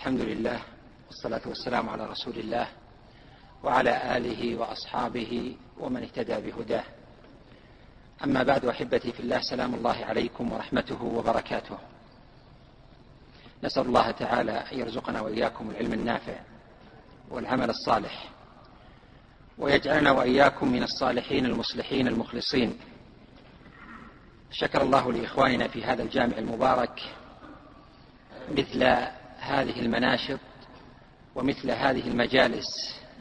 الحمد لله والصلاة والسلام على رسول الله وعلى آله وأصحابه ومن اهتدى بهداه. أما بعد أحبتي في الله سلام الله عليكم ورحمته وبركاته. نسأل الله تعالى أن يرزقنا وإياكم العلم النافع والعمل الصالح ويجعلنا وإياكم من الصالحين المصلحين المخلصين. شكر الله لإخواننا في هذا الجامع المبارك مثل هذه المناشط ومثل هذه المجالس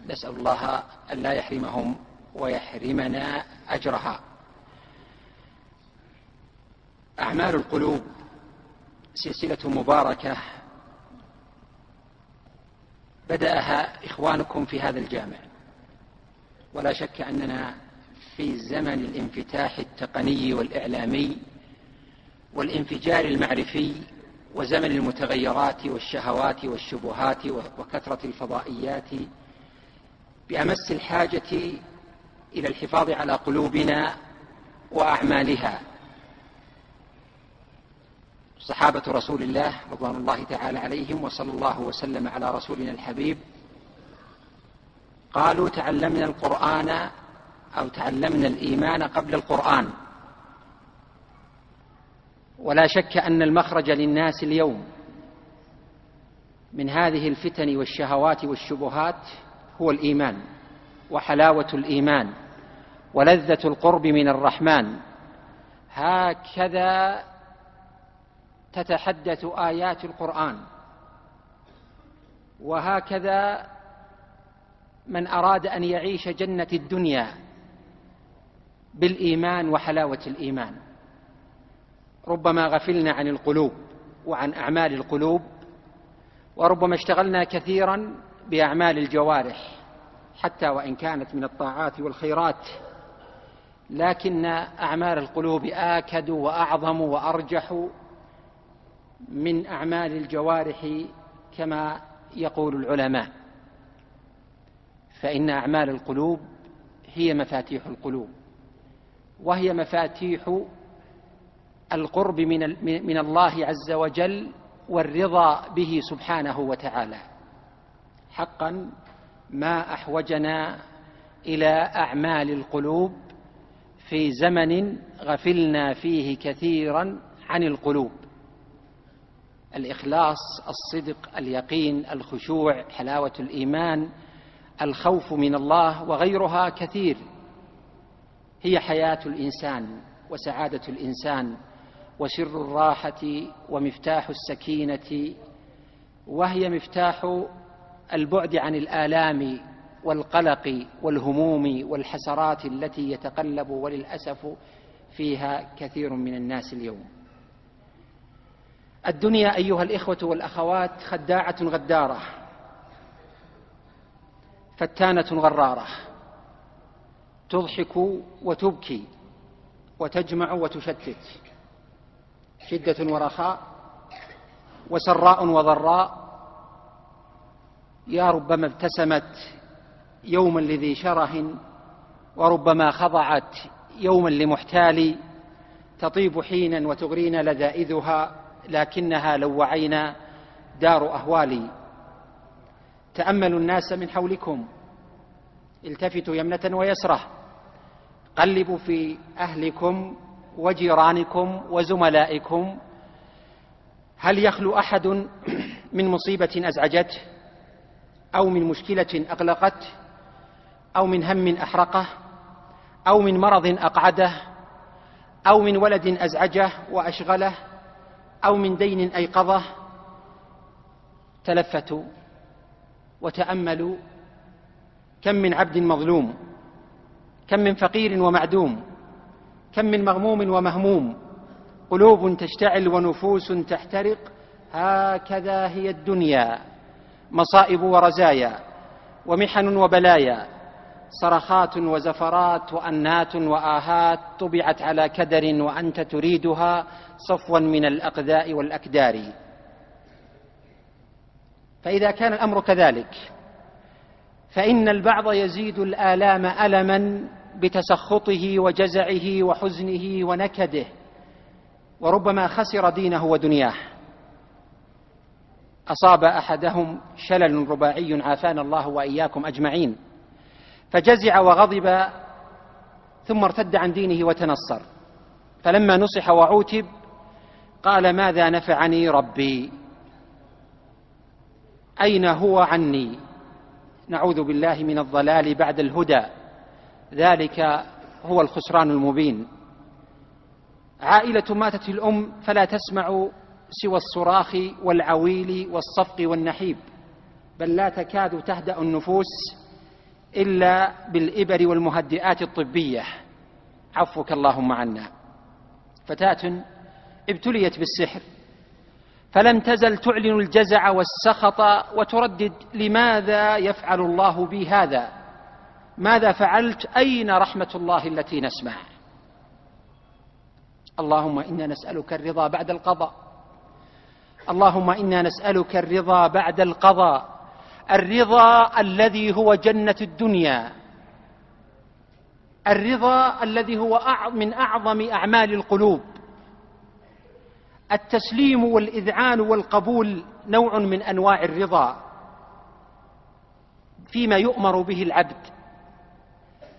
نسأل الله أن لا يحرمهم ويحرمنا أجرها. أعمال القلوب سلسلة مباركة بدأها إخوانكم في هذا الجامع. ولا شك أننا في زمن الانفتاح التقني والإعلامي والانفجار المعرفي وزمن المتغيرات والشهوات والشبهات وكثرة الفضائيات بأمس الحاجة إلى الحفاظ على قلوبنا وأعمالها. صحابة رسول الله رضوان الله تعالى عليهم وصلى الله وسلم على رسولنا الحبيب قالوا تعلمنا القرآن أو تعلمنا الإيمان قبل القرآن. ولا شك أن المخرج للناس اليوم من هذه الفتن والشهوات والشبهات هو الإيمان وحلاوة الإيمان ولذة القرب من الرحمن. هكذا تتحدث آيات القرآن. وهكذا من أراد أن يعيش جنة الدنيا بالإيمان وحلاوة الإيمان. ربما غفلنا عن القلوب وعن أعمال القلوب وربما اشتغلنا كثيرا بأعمال الجوارح حتى وإن كانت من الطاعات والخيرات. لكن أعمال القلوب آكد وأعظم وأرجح من أعمال الجوارح كما يقول العلماء. فإن أعمال القلوب هي مفاتيح القلوب وهي مفاتيح القرب من من الله عز وجل والرضا به سبحانه وتعالى. حقا ما أحوجنا إلى أعمال القلوب في زمن غفلنا فيه كثيرا عن القلوب. الإخلاص الصدق اليقين الخشوع حلاوة الإيمان الخوف من الله وغيرها كثير. هي حياة الإنسان وسعادة الإنسان. وسر الراحة ومفتاح السكينة وهي مفتاح البعد عن الآلام والقلق والهموم والحسرات التي يتقلب وللأسف فيها كثير من الناس اليوم. الدنيا أيها الإخوة والأخوات خداعة غدارة فتانة غرارة تضحك وتبكي وتجمع وتشتت شدة ورخاء وسراء وضراء. يا ربما ابتسمت يوما لذي شره وربما خضعت يوما لمحتال. تطيب حينا وتغرينا لذائذها لكنها لو وعينا دار أهوالي. تأملوا الناس من حولكم. التفتوا يمنة ويسرة. قلبوا في أهلكم. وجيرانكم وزملائكم هل يخلو أحد من مصيبة أزعجته أو من مشكلة أقلقته أو من هم أحرقه أو من مرض أقعده أو من ولد أزعجه وأشغله أو من دين أيقظه؟ تلفتوا وتأملوا كم من عبد مظلوم كم من فقير ومعدوم كم من مغموم ومهموم قلوب تشتعل ونفوس تحترق هكذا هي الدنيا مصائب ورزايا ومحن وبلايا صرخات وزفرات وأنات وآهات طبعت على كدر وأنت تريدها صفوا من الأقذاء والأكدار. فإذا كان الأمر كذلك فإن البعض يزيد الآلام الما بتسخطه وجزعه وحزنه ونكده وربما خسر دينه ودنياه. أصاب أحدهم شلل رباعي عافانا الله وإياكم أجمعين. فجزع وغضب ثم ارتد عن دينه وتنصر. فلما نصح وعوتب قال ماذا نفعني ربي؟ أين هو عني؟ نعوذ بالله من الضلال بعد الهدى. ذلك هو الخسران المبين. عائلة ماتت الأم فلا تسمع سوى الصراخ والعويل والصفق والنحيب بل لا تكاد تهدأ النفوس إلا بالإبر والمهدئات الطبية. عفوك اللهم عنا. فتاة ابتليت بالسحر فلم تزل تعلن الجزع والسخط وتردد لماذا يفعل الله بي هذا؟ ماذا فعلت؟ أين رحمة الله التي نسمع؟ اللهم إنا نسألك الرضا بعد القضاء. اللهم إنا نسألك الرضا بعد القضاء. الرضا الذي هو جنة الدنيا. الرضا الذي هو من أعظم أعمال القلوب. التسليم والإذعان والقبول نوع من أنواع الرضا. فيما يؤمر به العبد.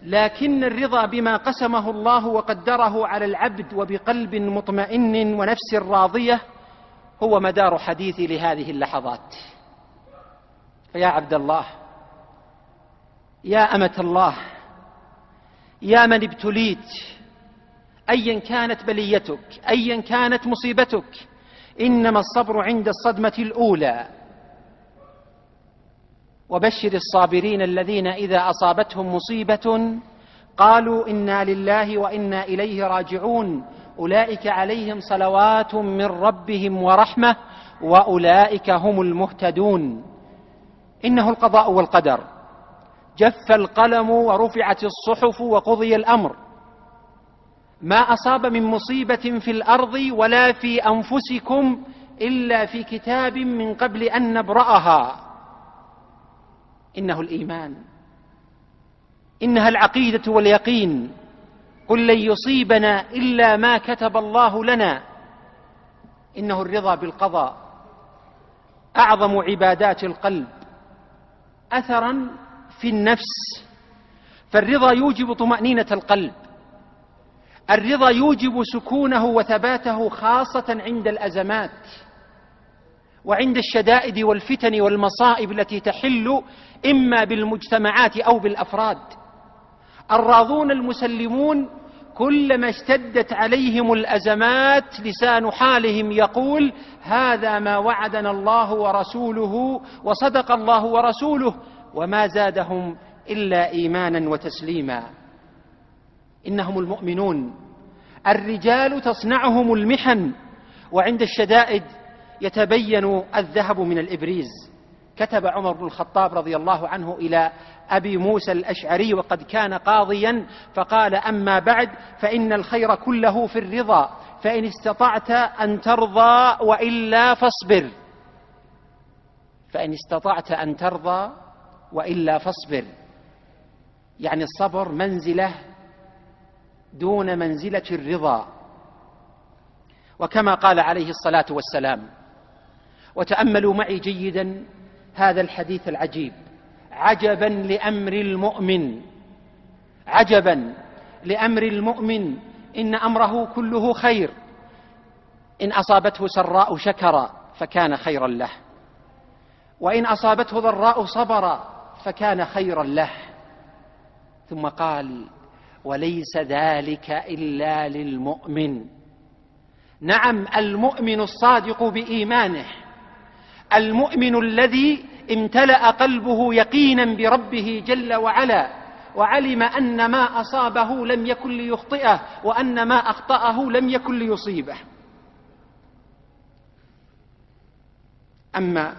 لكن الرضا بما قسمه الله وقدره على العبد وبقلب مطمئن ونفس راضية هو مدار حديثي لهذه اللحظات. فيا عبد الله يا أمة الله يا من ابتليت ايا كانت بليتك ايا كانت مصيبتك إنما الصبر عند الصدمة الأولى. وبشر الصابرين الذين إذا أصابتهم مصيبة قالوا إنا لله وإنا إليه راجعون. أولئك عليهم صلوات من ربهم ورحمة وأولئك هم المهتدون. إنه القضاء والقدر. جف القلم ورفعت الصحف وقضي الأمر. ما أصاب من مصيبة في الأرض ولا في أنفسكم إلا في كتاب من قبل أن نبرأها. إنه الإيمان. إنها العقيدة واليقين. قل لن يصيبنا إلا ما كتب الله لنا. إنه الرضا بالقضاء. أعظم عبادات القلب. أثرا في النفس. فالرضا يوجب طمأنينة القلب. الرضا يوجب سكونه وثباته خاصة عند الأزمات. وعند الشدائد والفتن والمصائب التي تحل إما بالمجتمعات أو بالأفراد. الراضون المسلمون كلما اشتدت عليهم الأزمات لسان حالهم يقول هذا ما وعدنا الله ورسوله وصدق الله ورسوله وما زادهم إلا إيمانا وتسليما. إنهم المؤمنون. الرجال تصنعهم المحن. وعند الشدائد يتبين الذهب من الإبريز. كتب عمر بن الخطاب رضي الله عنه إلى أبي موسى الأشعري وقد كان قاضيا فقال أما بعد فإن الخير كله في الرضا فإن استطعت أن ترضى وإلا فاصبر. فإن استطعت أن ترضى وإلا فاصبر. يعني الصبر منزلة دون منزلة الرضا. وكما قال عليه الصلاة والسلام وتأملوا معي جيدا هذا الحديث العجيب. عجبا لأمر المؤمن. عجبا لأمر المؤمن. إن أمره كله خير. إن أصابته سراء شكر فكان خيرا له. وإن أصابته ضراء صبر فكان خيرا له. ثم قال وليس ذلك إلا للمؤمن. نعم المؤمن الصادق بإيمانه. المؤمن الذي امتلأ قلبه يقينا بربه جل وعلا وعلم أن ما أصابه لم يكن ليخطئه وأن ما أخطأه لم يكن ليصيبه. أما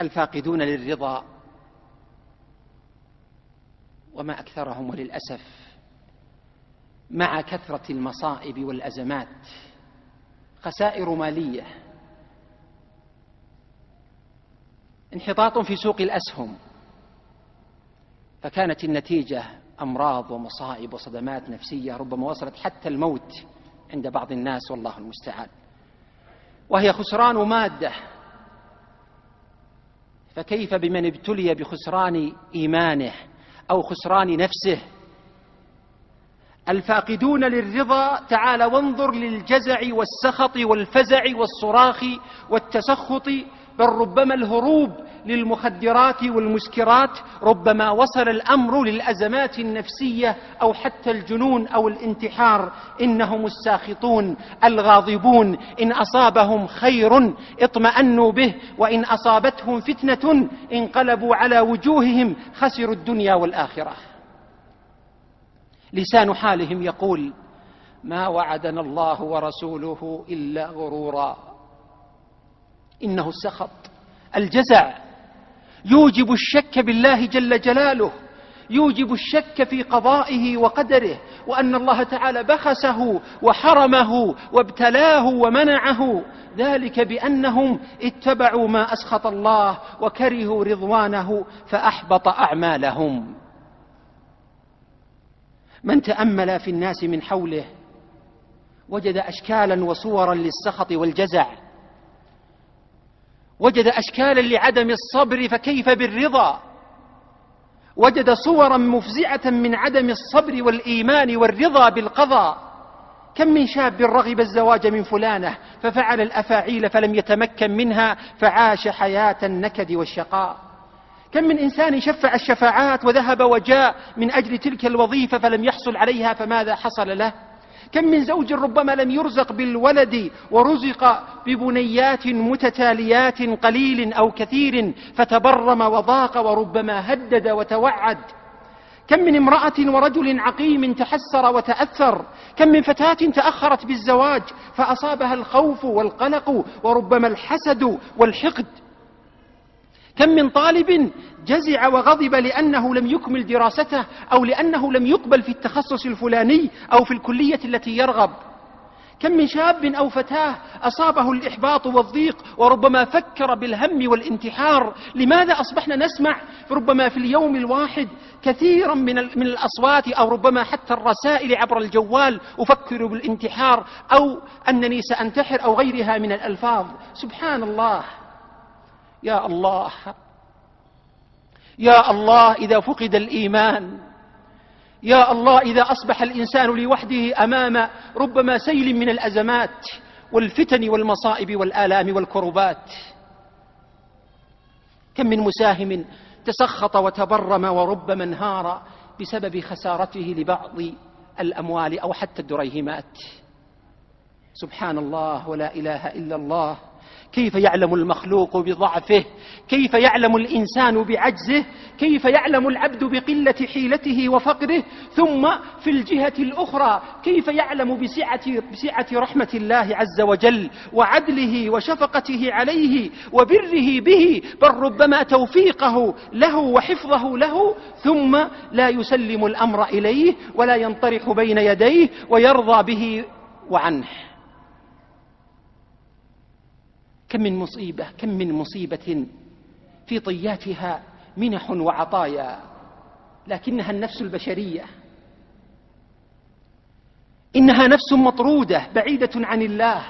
الفاقدون للرضا وما أكثرهم وللأسف مع كثرة المصائب والأزمات خسائر مالية انحطاط في سوق الأسهم. فكانت النتيجة أمراض ومصائب وصدمات نفسية ربما وصلت حتى الموت عند بعض الناس والله المستعان. وهي خسران مادة. فكيف بمن ابتلي بخسران إيمانه أو خسران نفسه؟ الفاقدون للرضا تعال وانظر للجزع والسخط والفزع والصراخ والتسخط بل ربما الهروب للمخدرات والمسكرات ربما وصل الأمر للأزمات النفسية أو حتى الجنون أو الانتحار. إنهم الساخطون الغاضبون. إن أصابهم خير اطمأنوا به وإن أصابتهم فتنة انقلبوا على وجوههم خسروا الدنيا والآخرة. لسان حالهم يقول ما وعدنا الله ورسوله إلا غرورا. إنه السخط الجزع. يوجب الشك بالله جل جلاله. يوجب الشك في قضائه وقدره. وأن الله تعالى بخسه وحرمه وابتلاه ومنعه. ذلك بأنهم اتبعوا ما أسخط الله وكرهوا رضوانه فأحبط أعمالهم. من تأمل في الناس من حوله وجد اشكالا وصورا للسخط والجزع. وجد أشكالا لعدم الصبر فكيف بالرضا؟ وجد صورا مفزعة من عدم الصبر والإيمان والرضا بالقضاء. كم من شاب رغب الزواج من فلانة ففعل الأفاعيل فلم يتمكن منها فعاش حياة النكد والشقاء. كم من إنسان شفع الشفاعات وذهب وجاء من أجل تلك الوظيفة فلم يحصل عليها فماذا حصل له؟ كم من زوج ربما لم يرزق بالولد ورزق ببنيات متتاليات قليل أو كثير فتبرم وضاق وربما هدد وتوعد. كم من امرأة ورجل عقيم تحسر وتأثر. كم من فتاة تأخرت بالزواج فأصابها الخوف والقلق وربما الحسد والحقد. كم من طالب جزع وغضب لأنه لم يكمل دراسته أو لأنه لم يقبل في التخصص الفلاني أو في الكلية التي يرغب. كم من شاب أو فتاة أصابه الإحباط والضيق وربما فكر بالهم والانتحار. لماذا أصبحنا نسمع ربما في اليوم الواحد كثيرا من من الأصوات أو ربما حتى الرسائل عبر الجوال أفكر بالانتحار أو انني سانتحر أو غيرها من الألفاظ؟ سبحان الله. يا الله. يا الله إذا فقد الإيمان. يا الله إذا أصبح الإنسان لوحده أمام ربما سيل من الأزمات والفتن والمصائب والآلام والكربات كم من مساهم تسخط وتبرم وربما انهار بسبب خسارته لبعض الأموال أو حتى الدريهمات. سبحان الله ولا إله إلا الله. كيف يعلم المخلوق بضعفه؟ كيف يعلم الإنسان بعجزه؟ كيف يعلم العبد بقلة حيلته وفقره؟ ثم في الجهة الأخرى كيف يعلم بسعه بسعة رحمة الله عز وجل وعدله وشفقته عليه وبره به؟ بل ربما توفيقه له وحفظه له ثم لا يسلم الأمر إليه ولا ينطرح بين يديه ويرضى به وعنه. كم من مصيبة كم من مصيبة في طياتها منح وعطايا لكنها النفس البشرية. إنها نفس مطرودة بعيدة عن الله.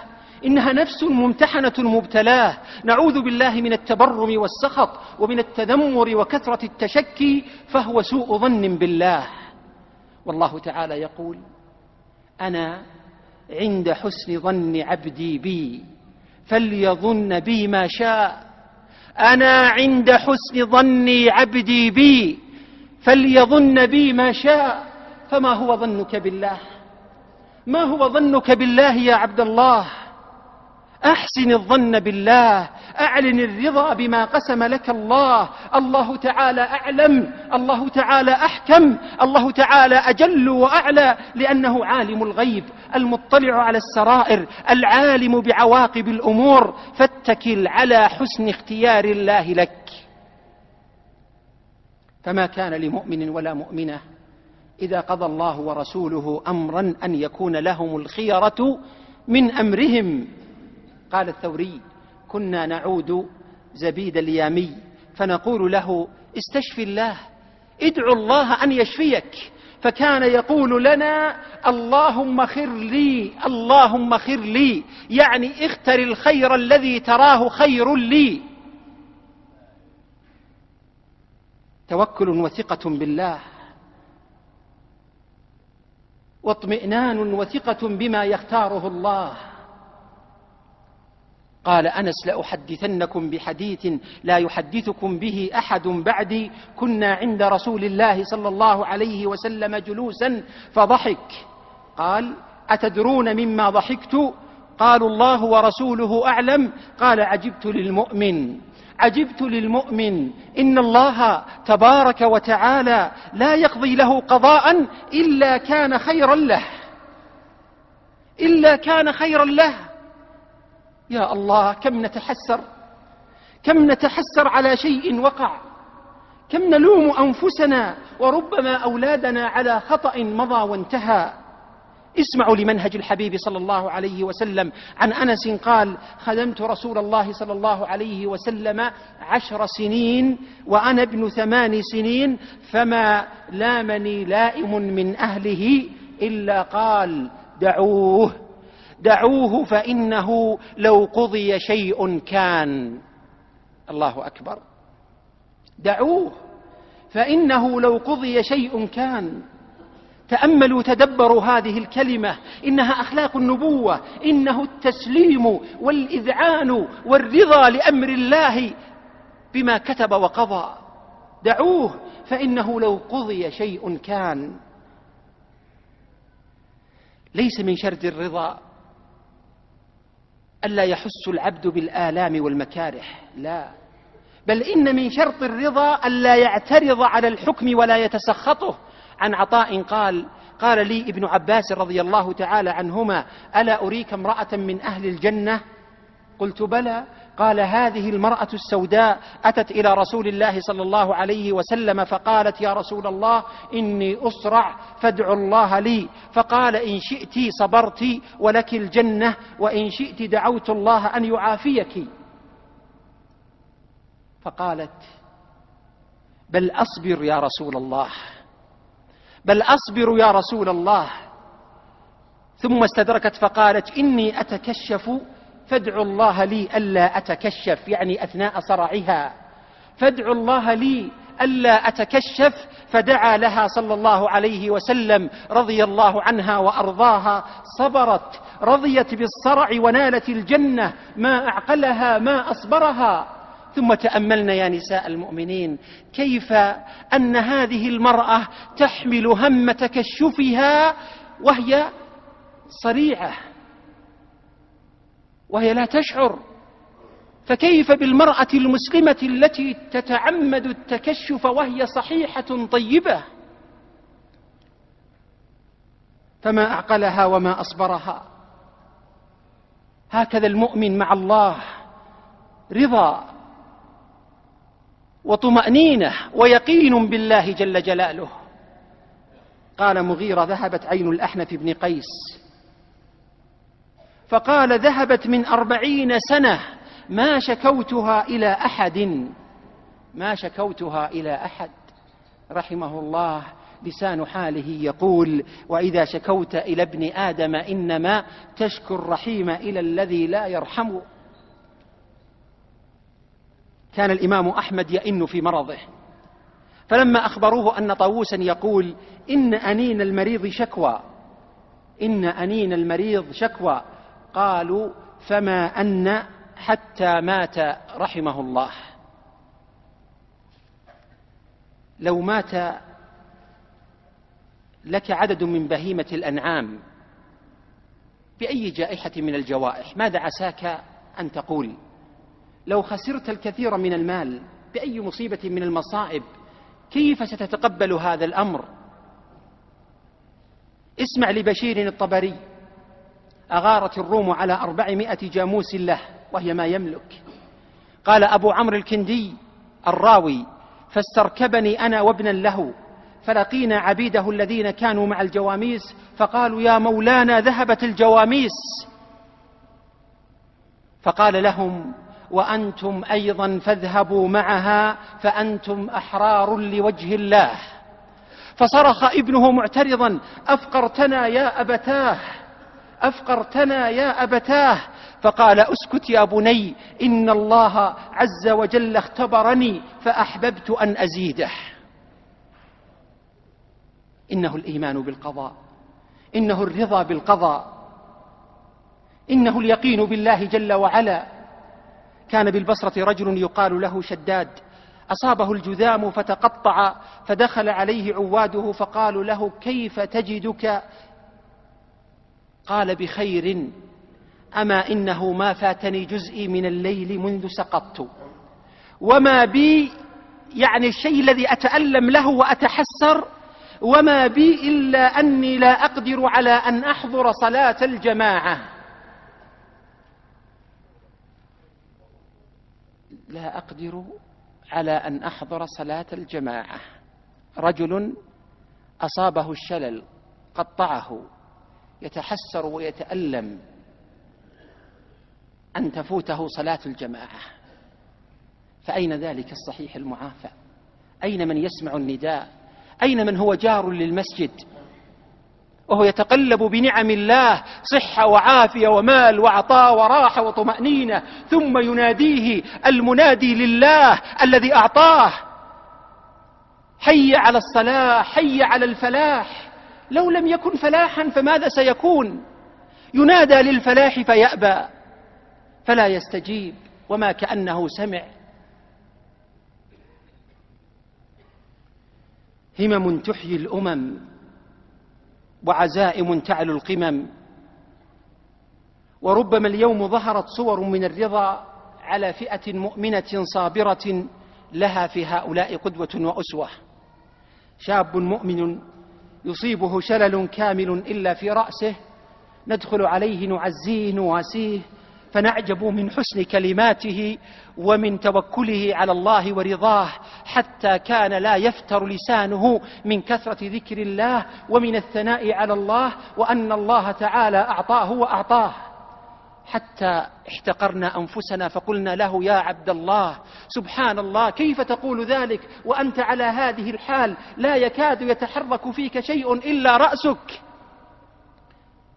إنها نفس ممتحنة مبتلاه. نعوذ بالله من التبرم والسخط ومن التذمر وكثرة التشكي فهو سوء ظن بالله. والله تعالى يقول أنا عند حسن ظن عبدي بي. فليظن بي ما شاء. أنا عند حسن ظني عبدي بي فليظن بي ما شاء. فما هو ظنك بالله؟ ما هو ظنك بالله يا عبد الله؟ أحسن الظن بالله. أعلن الرضا بما قسم لك الله. الله تعالى أعلم. الله تعالى أحكم. الله تعالى أجل وأعلى. لأنه عالم الغيب المطلع على السرائر العالم بعواقب الأمور. فاتكل على حسن اختيار الله لك. فما كان لمؤمن ولا مؤمنة إذا قضى الله ورسوله أمرا أن يكون لهم الخيرة من أمرهم. قال الثوري كنا نعود زبيد اليامي فنقول له استشفي الله ادعو الله أن يشفيك. فكان يقول لنا اللهم خر لي اللهم خر لي يعني اختر الخير الذي تراه خير لي. توكل وثقة بالله. واطمئنان وثقة بما يختاره الله. قال أنس لأحدثنكم بحديث لا يحدثكم به أحد بعدي كنا عند رسول الله صلى الله عليه وسلم جلوسا فضحك. قال أتدرون مما ضحكت؟ قالوا الله ورسوله أعلم. قال عجبت للمؤمن. عجبت للمؤمن. إن الله تبارك وتعالى لا يقضي له قضاء إلا كان خيرا له. إلا كان خيرا له. يا الله كم نتحسر؟ كم نتحسر على شيء وقع؟ كم نلوم أنفسنا وربما أولادنا على خطأ مضى وانتهى؟ اسمعوا لمنهج الحبيب صلى الله عليه وسلم. عن أنس قال خدمت رسول الله صلى الله عليه وسلم عشر سنين وأنا ابن ثمان سنين فما لامني لائم من أهله إلا قال دعوه. دعوه فإنه لو قضي شيء كان. الله أكبر. دعوه فإنه لو قضي شيء كان. تأملوا تدبروا هذه الكلمة. إنها أخلاق النبوة. إنه التسليم والإذعان والرضا لأمر الله بما كتب وقضى. دعوه فإنه لو قضي شيء كان. ليس من شرد الرضا. ألا يحس العبد بالآلام والمكاره؟ لا. بل إن من شرط الرضا الا يعترض على الحكم ولا يتسخطه. عن عطاء قال قال لي ابن عباس رضي الله تعالى عنهما ألا أريك امرأة من أهل الجنة؟ قلت بلى. قال هذه المرأة السوداء أتت إلى رسول الله صلى الله عليه وسلم فقالت يا رسول الله إني أسرع فادعوا الله لي. فقال إن شئت صبرت ولك الجنة وإن شئت دعوت الله أن يعافيك. فقالت بل أصبر يا رسول الله بل أصبر يا رسول الله. ثم استدركت فقالت إني أتكشف فادعوا الله لي ألا أتكشف يعني أثناء صرعها فادعوا الله لي ألا أتكشف فدعا لها صلى الله عليه وسلم رضي الله عنها وأرضاها. صبرت رضيت بالصرع ونالت الجنة ما أعقلها ما أصبرها. ثم تاملن يا نساء المؤمنين كيف أن هذه المرأة تحمل هم تكشفها وهي صريعة؟ وهي لا تشعر. فكيف بالمرأة المسلمة التي تتعمد التكشف وهي صحيحة طيبة؟ فما أعقلها وما أصبرها. هكذا المؤمن مع الله رضا وطمأنينة ويقين بالله جل جلاله. قال مغيرة ذهبت عين الأحنف بن قيس. فقال ذهبت من أربعين سنة ما شكوتها إلى أحد. ما شكوتها إلى أحد. رحمه الله لسان حاله يقول وإذا شكوت إلى ابن آدم إنما تشكو الرحيم إلى الذي لا يرحم. كان الإمام أحمد يئن في مرضه. فلما أخبروه أن طاووسا يقول إن أنين المريض شكوى. إن أنين المريض شكوى. قالوا فما أن حتى مات رحمه الله. لو مات لك عدد من بهيمة الأنعام بأي جائحة من الجوائح؟ ماذا عساك أن تقول؟ لو خسرت الكثير من المال بأي مصيبة من المصائب؟ كيف ستتقبل هذا الأمر؟ اسمع لبشير الطبري. أغارت الروم على أربعمائة جاموس له وهي ما يملك. قال أبو عمرو الكندي الراوي فاستركبني أنا وابنا له فلقينا عبيده الذين كانوا مع الجواميس فقالوا يا مولانا ذهبت الجواميس. فقال لهم وأنتم أيضا فاذهبوا معها فأنتم أحرار لوجه الله. فصرخ ابنه معترضا أفقرتنا يا أبتاه. أفقرتنا يا أبتاه. فقال أسكت يا بني إن الله عز وجل اختبرني فأحببت أن أزيده. إنه الإيمان بالقضاء إنه الرضا بالقضاء إنه اليقين بالله جل وعلا. كان بالبصرة رجل يقال له شداد. أصابه الجذام فتقطع فدخل عليه عواده فقالوا له كيف تجدك؟ قال بخير أما إنه ما فاتني جزئي من الليل منذ سقطت. وما بي يعني الشيء الذي أتألم له وأتحسر وما بي إلا أني لا أقدر على أن أحضر صلاة الجماعة. لا أقدر على أن أحضر صلاة الجماعة. رجل أصابه الشلل قطعه. يتحسر ويتألم أن تفوته صلاة الجماعة. فأين ذلك الصحيح المعافى؟ أين من يسمع النداء؟ أين من هو جار للمسجد؟ وهو يتقلب بنعم الله صحة وعافية ومال وعطاء وراحة وطمأنينة ثم يناديه المنادي لله الذي أعطاه. حي على الصلاة حي على الفلاح. لو لم يكن فلاحا فماذا سيكون؟ ينادى للفلاح فيأبى فلا يستجيب وما كأنه سمع. همم تحيي الأمم وعزائم تعلو القمم. وربما اليوم ظهرت صور من الرضا على فئة مؤمنة صابرة لها في هؤلاء قدوة وأسوة. شاب مؤمن يصيبه شلل كامل إلا في رأسه ندخل عليه نعزيه نواسيه فنعجب من حسن كلماته ومن توكله على الله ورضاه حتى كان لا يفتر لسانه من كثرة ذكر الله ومن الثناء على الله وأن الله تعالى أعطاه وأعطاه. حتى احتقرنا أنفسنا فقلنا له يا عبد الله سبحان الله كيف تقول ذلك؟ وأنت على هذه الحال لا يكاد يتحرك فيك شيء إلا رأسك.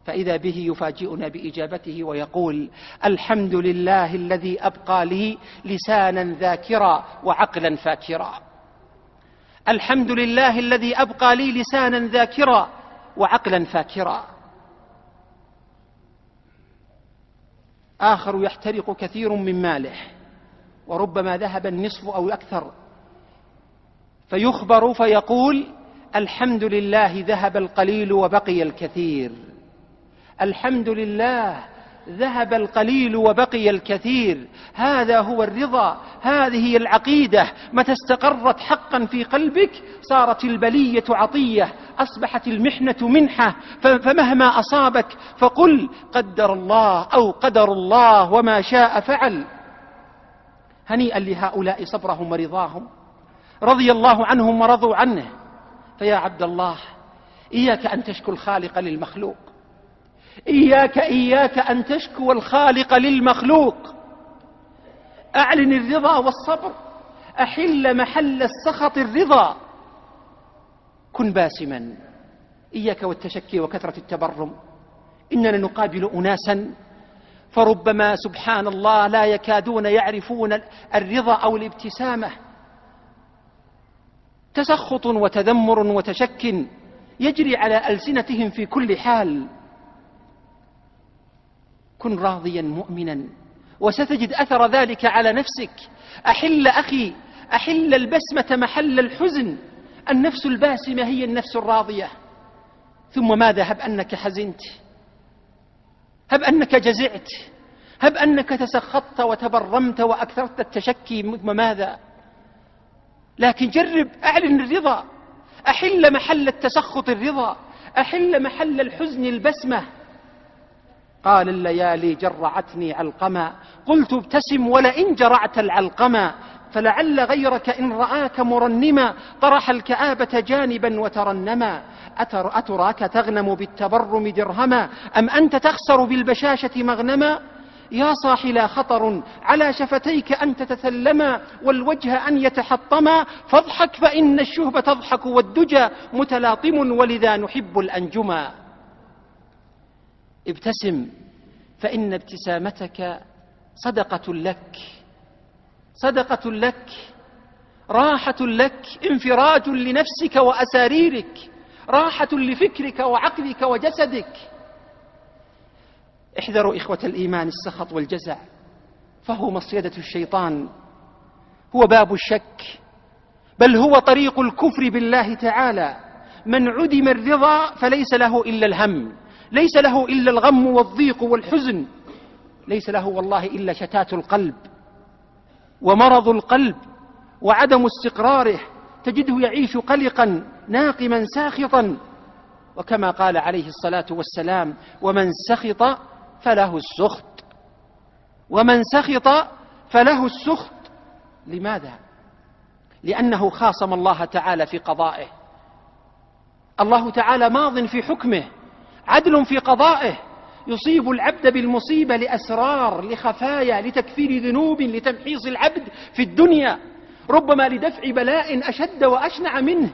فإذا به يفاجئنا بإجابته ويقول الحمد لله الذي أبقى لي لسانا ذاكرا وعقلا فاكرا. الحمد لله الذي أبقى لي لسانا ذاكرا وعقلا فاكرا. آخر يحترق كثير من ماله وربما ذهب النصف أو أكثر فيخبر فيقول الحمد لله ذهب القليل وبقي الكثير. الحمد لله ذهب القليل وبقي الكثير. هذا هو الرضا. هذه هي العقيدة. متى استقرت حقا في قلبك صارت البلية عطية. أصبحت المحنة منحة. فمهما أصابك فقل قدر الله أو قدر الله وما شاء فعل. هنيئا لهؤلاء صبرهم ورضاهم. رضي الله عنهم ورضوا عنه. فيا عبد الله إياك أن تشكو الخالق للمخلوق. إياك إياك أن تشكو الخالق للمخلوق. أعلن الرضا والصبر. أحل محل السخط الرضا. كن باسما. إياك والتشكي وكثرة التبرم. إننا نقابل أناسا. فربما سبحان الله لا يكادون يعرفون الرضا أو الابتسامة. تسخط وتذمر وتشك يجري على ألسنتهم في كل حال. كن راضيا مؤمنا وستجد أثر ذلك على نفسك. أحل أخي أحل البسمة محل الحزن. النفس الباسمة هي النفس الراضية. ثم ماذا؟ هب أنك حزنت. هب أنك جزعت. هب أنك تسخطت وتبرمت وأكثرت التشكي ماذا؟ لكن جرب أعلن الرضا. أحل محل التسخط الرضا. أحل محل الحزن البسمة. قال الليالي جرعتني علقما. قلت ابتسم ولئن جرعت العلقما. فلعل غيرك إن رآك مرنما. طرح الكآبة جانبا وترنما. أتر أتراك تغنم بالتبرم درهما؟ أم أنت تخسر بالبشاشة مغنما؟ يا صاح لا خطر. على شفتيك أن تتثلما والوجه أن يتحطما. فاضحك فإن الشهب تضحك والدجى. متلاطم ولذا نحب الأنجما. ابتسم فإن ابتسامتك صدقة لك صدقة لك راحة لك انفراج لنفسك وأساريرك راحة لفكرك وعقلك وجسدك. احذروا إخوة الإيمان السخط والجزع فهو مصيدة الشيطان هو باب الشك بل هو طريق الكفر بالله تعالى. من عدم الرضا فليس له إلا الهم. ليس له إلا الغم والضيق والحزن. ليس له والله إلا شتات القلب ومرض القلب وعدم استقراره. تجده يعيش قلقا ناقما ساخطا. وكما قال عليه الصلاة والسلام ومن سخط فله السخط. ومن سخط فله السخط. لماذا؟ لأنه خاصم الله تعالى في قضائه. الله تعالى ماض في حكمه. عدل في قضائه. يصيب العبد بالمصيبة لأسرار لخفايا لتكفير ذنوب لتمحيص العبد في الدنيا. ربما لدفع بلاء أشد وأشنع منه.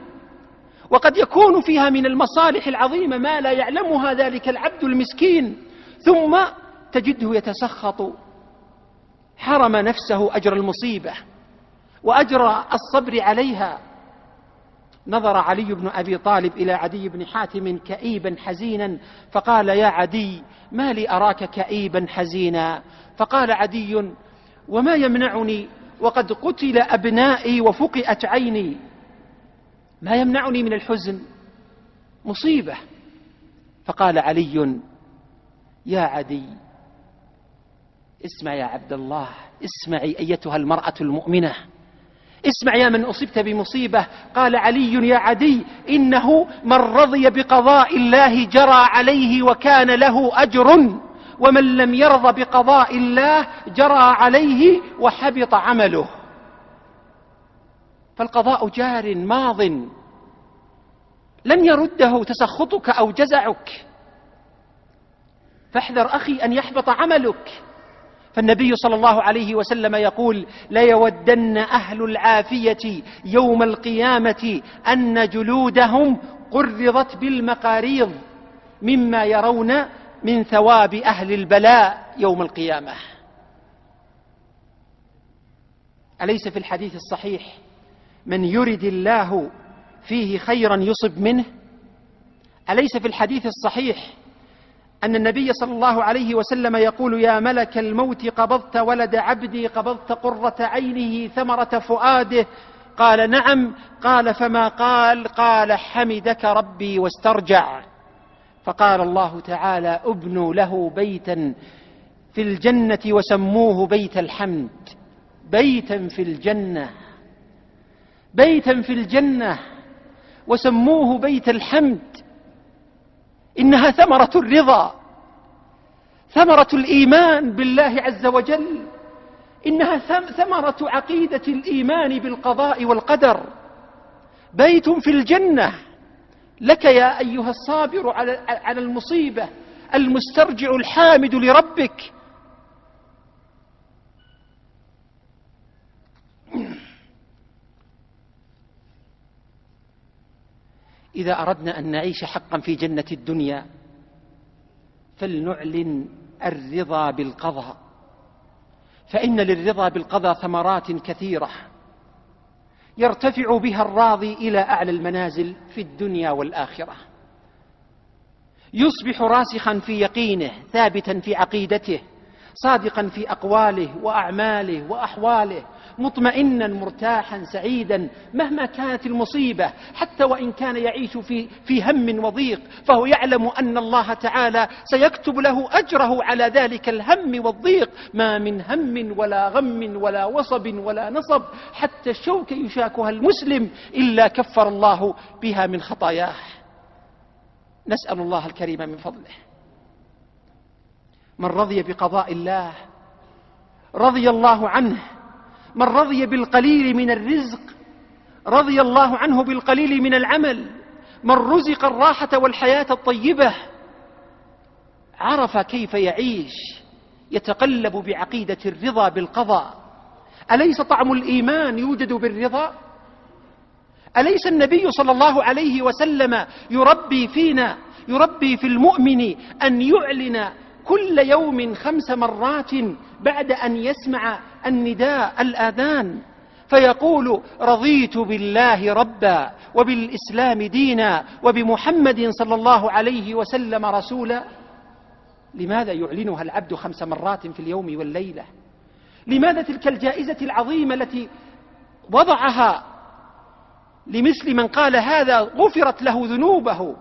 وقد يكون فيها من المصالح العظيمة ما لا يعلمها ذلك العبد المسكين. ثم تجده يتسخط. حرم نفسه أجر المصيبة وأجر الصبر عليها. نظر علي بن أبي طالب إلى عدي بن حاتم كئيبا حزينا فقال يا عدي ما لي أراك كئيبا حزينا؟ فقال عدي وما يمنعني وقد قتل أبنائي وفقئت عيني؟ ما يمنعني من الحزن؟ مصيبة. فقال علي يا عدي اسمع يا عبد الله اسمعي أيتها المرأة المؤمنة. اسمع يا من أصبت بمصيبة. قال علي يا عدي إنه من رضي بقضاء الله جرى عليه وكان له أجر ومن لم يرض بقضاء الله جرى عليه وحبط عمله. فالقضاء جار ماض. لن يرده تسخطك أو جزعك. فاحذر أخي أن يحبط عملك. فالنبي صلى الله عليه وسلم يقول ليودن أهل العافية يوم القيامة أن جلودهم قرضت بالمقاريض مما يرون من ثواب أهل البلاء يوم القيامة. أليس في الحديث الصحيح من يرد الله فيه خيرا يصب منه؟ أليس في الحديث الصحيح أن النبي صلى الله عليه وسلم يقول يا ملك الموت قبضت ولد عبدي قبضت قرة عينه ثمرة فؤاده. قال نعم. قال فما قال؟ قال حمدك ربي واسترجع. فقال الله تعالى ابنوا له بيتا في الجنة وسموه بيت الحمد. بيتا في الجنة. بيتا في الجنة وسموه بيت الحمد. إنها ثمرة الرضا ثمرة الإيمان بالله عز وجل إنها ثمرة عقيدة الإيمان بالقضاء والقدر. بيت في الجنة. لك يا أيها الصابر على المصيبة المسترجع الحامد لربك إذا أردنا أن نعيش حقا في جنة الدنيا فلنعلن الرضا بالقضاء. فإن للرضا بالقضاء ثمرات كثيرة يرتفع بها الراضي إلى أعلى المنازل في الدنيا والآخرة. يصبح راسخا في يقينه ثابتا في عقيدته صادقا في أقواله وأعماله وأحواله. مطمئنا مرتاحا سعيدا مهما كانت المصيبة حتى وإن كان يعيش في, في هم وضيق فهو يعلم أن الله تعالى سيكتب له أجره على ذلك الهم والضيق. ما من هم ولا غم ولا وصب ولا نصب حتى الشوك يشاكها المسلم إلا كفر الله بها من خطاياه. نسأل الله الكريم من فضله. من رضي بقضاء الله رضي الله عنه من رضي بالقليل من الرزق رضي الله عنه بالقليل من العمل من رزق الراحة والحياة الطيبة. عرف كيف يعيش يتقلب بعقيدة الرضا بالقضاء. أليس طعم الإيمان يوجد بالرضا؟ أليس النبي صلى الله عليه وسلم يربي فينا يربي في المؤمن أن يعلن كل يوم خمس مرات بعد أن يسمع النداء الآذان فيقول رضيت بالله ربا وبالإسلام دينا وبمحمد صلى الله عليه وسلم رسولا. لماذا يعلنها العبد خمس مرات في اليوم والليلة؟ لماذا تلك الجائزة العظيمة التي وضعها لمثل من قال هذا غفرت له ذنوبه؟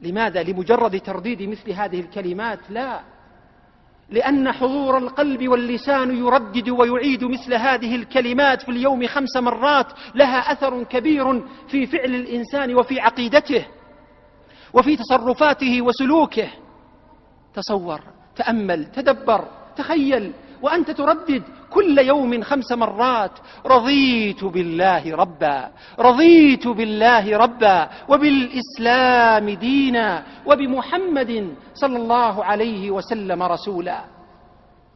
لماذا؟ لمجرد ترديد مثل هذه الكلمات؟ لا. لأن حضور القلب واللسان يردد ويعيد مثل هذه الكلمات في اليوم خمس مرات لها أثر كبير في فعل الإنسان وفي عقيدته وفي تصرفاته وسلوكه. تصور تأمل تدبر تخيل وأنت تردد كل يوم خمس مرات رضيت بالله ربا رضيت بالله ربا وبالإسلام دينا وبمحمد صلى الله عليه وسلم رسولا.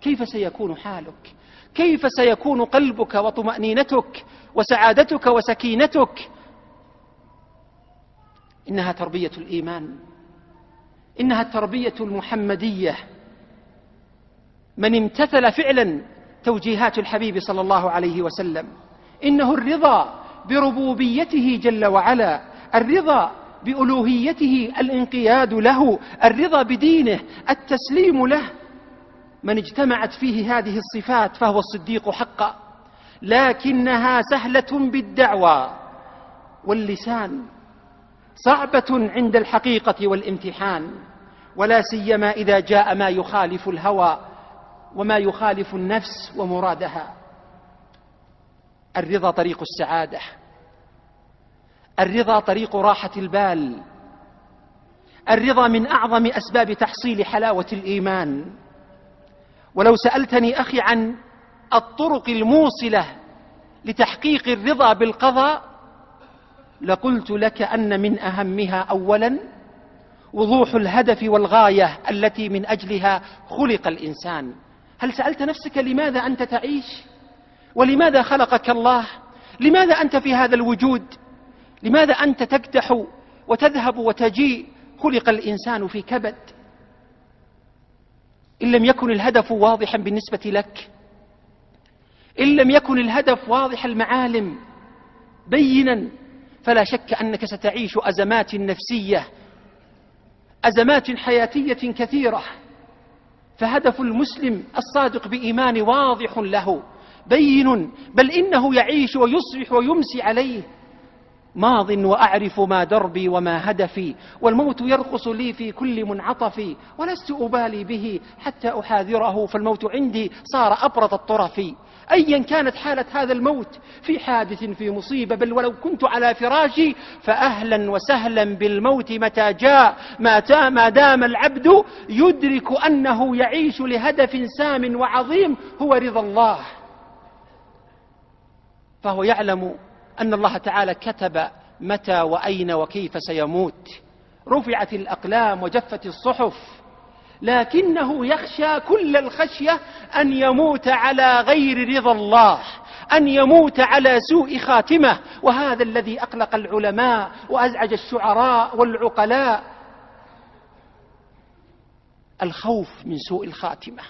كيف سيكون حالك؟ كيف سيكون قلبك وطمأنينتك وسعادتك وسكينتك؟ إنها تربية الإيمان إنها التربية المحمدية. من امتثل فعلا توجيهات الحبيب صلى الله عليه وسلم. إنه الرضا بربوبيته جل وعلا الرضا بألوهيته الانقياد له الرضا بدينه التسليم له. من اجتمعت فيه هذه الصفات فهو الصديق حقا. لكنها سهلة بالدعوى. واللسان صعبة عند الحقيقة والامتحان. ولا سيما إذا جاء ما يخالف الهوى. وما يخالف النفس ومرادها. الرضا طريق السعادة. الرضا طريق راحة البال. الرضا من أعظم أسباب تحصيل حلاوة الإيمان. ولو سألتني أخي عن الطرق الموصلة لتحقيق الرضا بالقضاء لقلت لك أن من أهمها اولا وضوح الهدف والغاية التي من أجلها خلق الإنسان. هل سألت نفسك لماذا أنت تعيش؟ ولماذا خلقك الله؟ لماذا أنت في هذا الوجود؟ لماذا أنت تكدح وتذهب وتجيء؟ خلق الإنسان في كبد. إن لم يكن الهدف واضحا بالنسبة لك إن لم يكن الهدف واضح المعالم بينا فلا شك أنك ستعيش أزمات نفسية أزمات حياتية كثيرة. فهدف المسلم الصادق بإيمان واضح له بين بل إنه يعيش ويصبح ويمسي عليه. ماض وأعرف ما دربي وما هدفي والموت يرقص لي في كل منعطف ولست أبالي به حتى أحاذره فالموت عندي صار أبرد الطرف. أيا كانت حالة هذا الموت في حادث في مصيبة بل ولو كنت على فراشي فأهلا وسهلا بالموت متى جاء. ما دام العبد يدرك أنه يعيش لهدف سام وعظيم هو رضا الله. فهو يعلم أن الله تعالى كتب متى وأين وكيف سيموت. رفعت الأقلام وجفت الصحف. لكنه يخشى كل الخشية أن يموت على غير رضا الله أن يموت على سوء خاتمة. وهذا الذي أقلق العلماء وأزعج الشعراء والعقلاء. الخوف من سوء الخاتمة.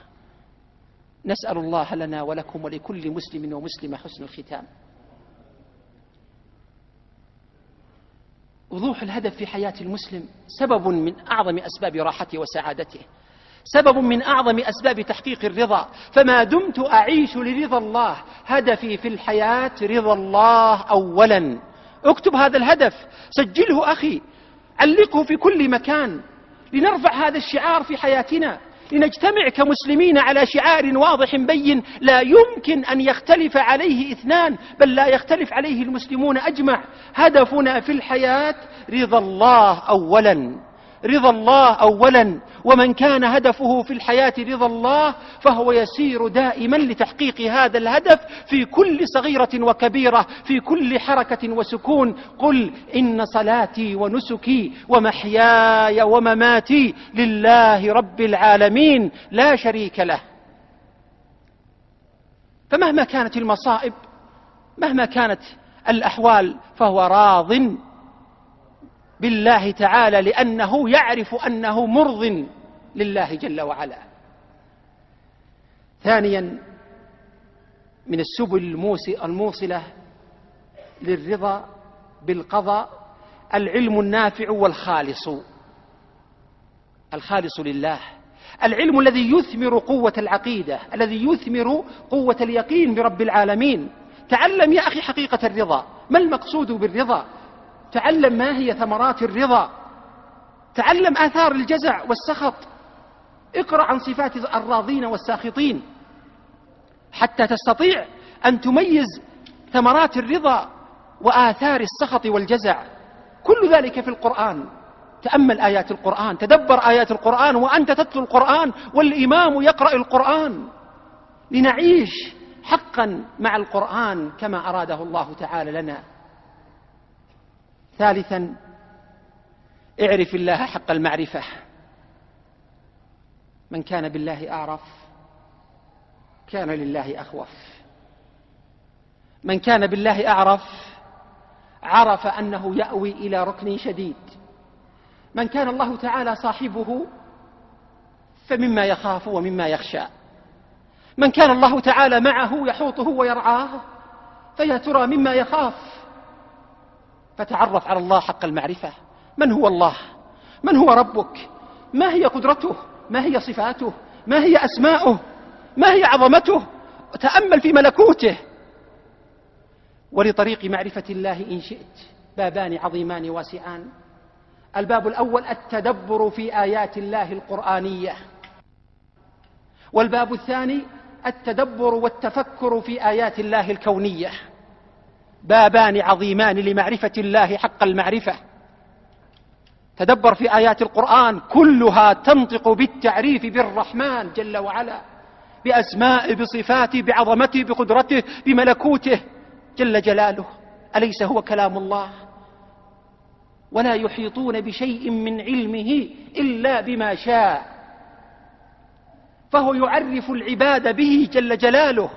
نسأل الله لنا ولكم ولكل مسلم ومسلمة حسن الختام. وضوح الهدف في حياة المسلم سبب من أعظم أسباب راحته وسعادته سبب من أعظم أسباب تحقيق الرضا. فما دمت أعيش لرضا الله هدفي في الحياة رضا الله أولا. اكتب هذا الهدف سجله أخي علقه في كل مكان لنرفع هذا الشعار في حياتنا. لنجتمع كمسلمين على شعار واضح بين لا يمكن أن يختلف عليه اثنان بل لا يختلف عليه المسلمون أجمع. هدفنا في الحياة رضا الله أولا. رضا الله أولا ومن كان هدفه في الحياة رضا الله فهو يسير دائما لتحقيق هذا الهدف في كل صغيرة وكبيرة في كل حركة وسكون. قل إن صلاتي ونسكي ومحياي ومماتي لله رب العالمين لا شريك له. فمهما كانت المصائب مهما كانت الأحوال فهو راض بالله تعالى لأنه يعرف أنه مرض لله جل وعلا. ثانيا من السبل الموصلة للرضا بالقضاء العلم النافع والخالص. الخالص لله. العلم الذي يثمر قوة العقيدة الذي يثمر قوة اليقين برب العالمين. تعلم يا أخي حقيقة الرضا. ما المقصود بالرضا؟ تعلم ما هي ثمرات الرضا. تعلم آثار الجزع والسخط. اقرأ عن صفات الراضين والساخطين. حتى تستطيع أن تميز ثمرات الرضا وآثار السخط والجزع. كل ذلك في القرآن. تأمل آيات القرآن. تدبر آيات القرآن. وأنت تتلو القرآن. والإمام يقرأ القرآن. لنعيش حقا مع القرآن كما أراده الله تعالى لنا. ثالثا اعرف الله حق المعرفة. من كان بالله أعرف كان لله أخوف. من كان بالله أعرف عرف أنه يأوي إلى ركن شديد. من كان الله تعالى صاحبه فمما يخاف ومما يخشى. من كان الله تعالى معه يحوطه ويرعاه فيا ترى مما يخاف. فتعرف على الله حق المعرفة. من هو الله؟ من هو ربك؟ ما هي قدرته؟ ما هي صفاته؟ ما هي أسماؤه؟ ما هي عظمته؟ تأمل في ملكوته. ولطريق معرفة الله إن شئت بابان عظيمان واسعان. الباب الأول التدبر في آيات الله القرآنية. والباب الثاني التدبر والتفكر في آيات الله الكونية. بابان عظيمان لمعرفة الله حق المعرفة. تدبر في آيات القرآن كلها تنطق بالتعريف بالرحمن جل وعلا بأسماء بصفاته بعظمته بقدرته بملكوته جل جلاله. أليس هو كلام الله؟ ولا يحيطون بشيء من علمه إلا بما شاء. فهو يعرف العباد به جل جلاله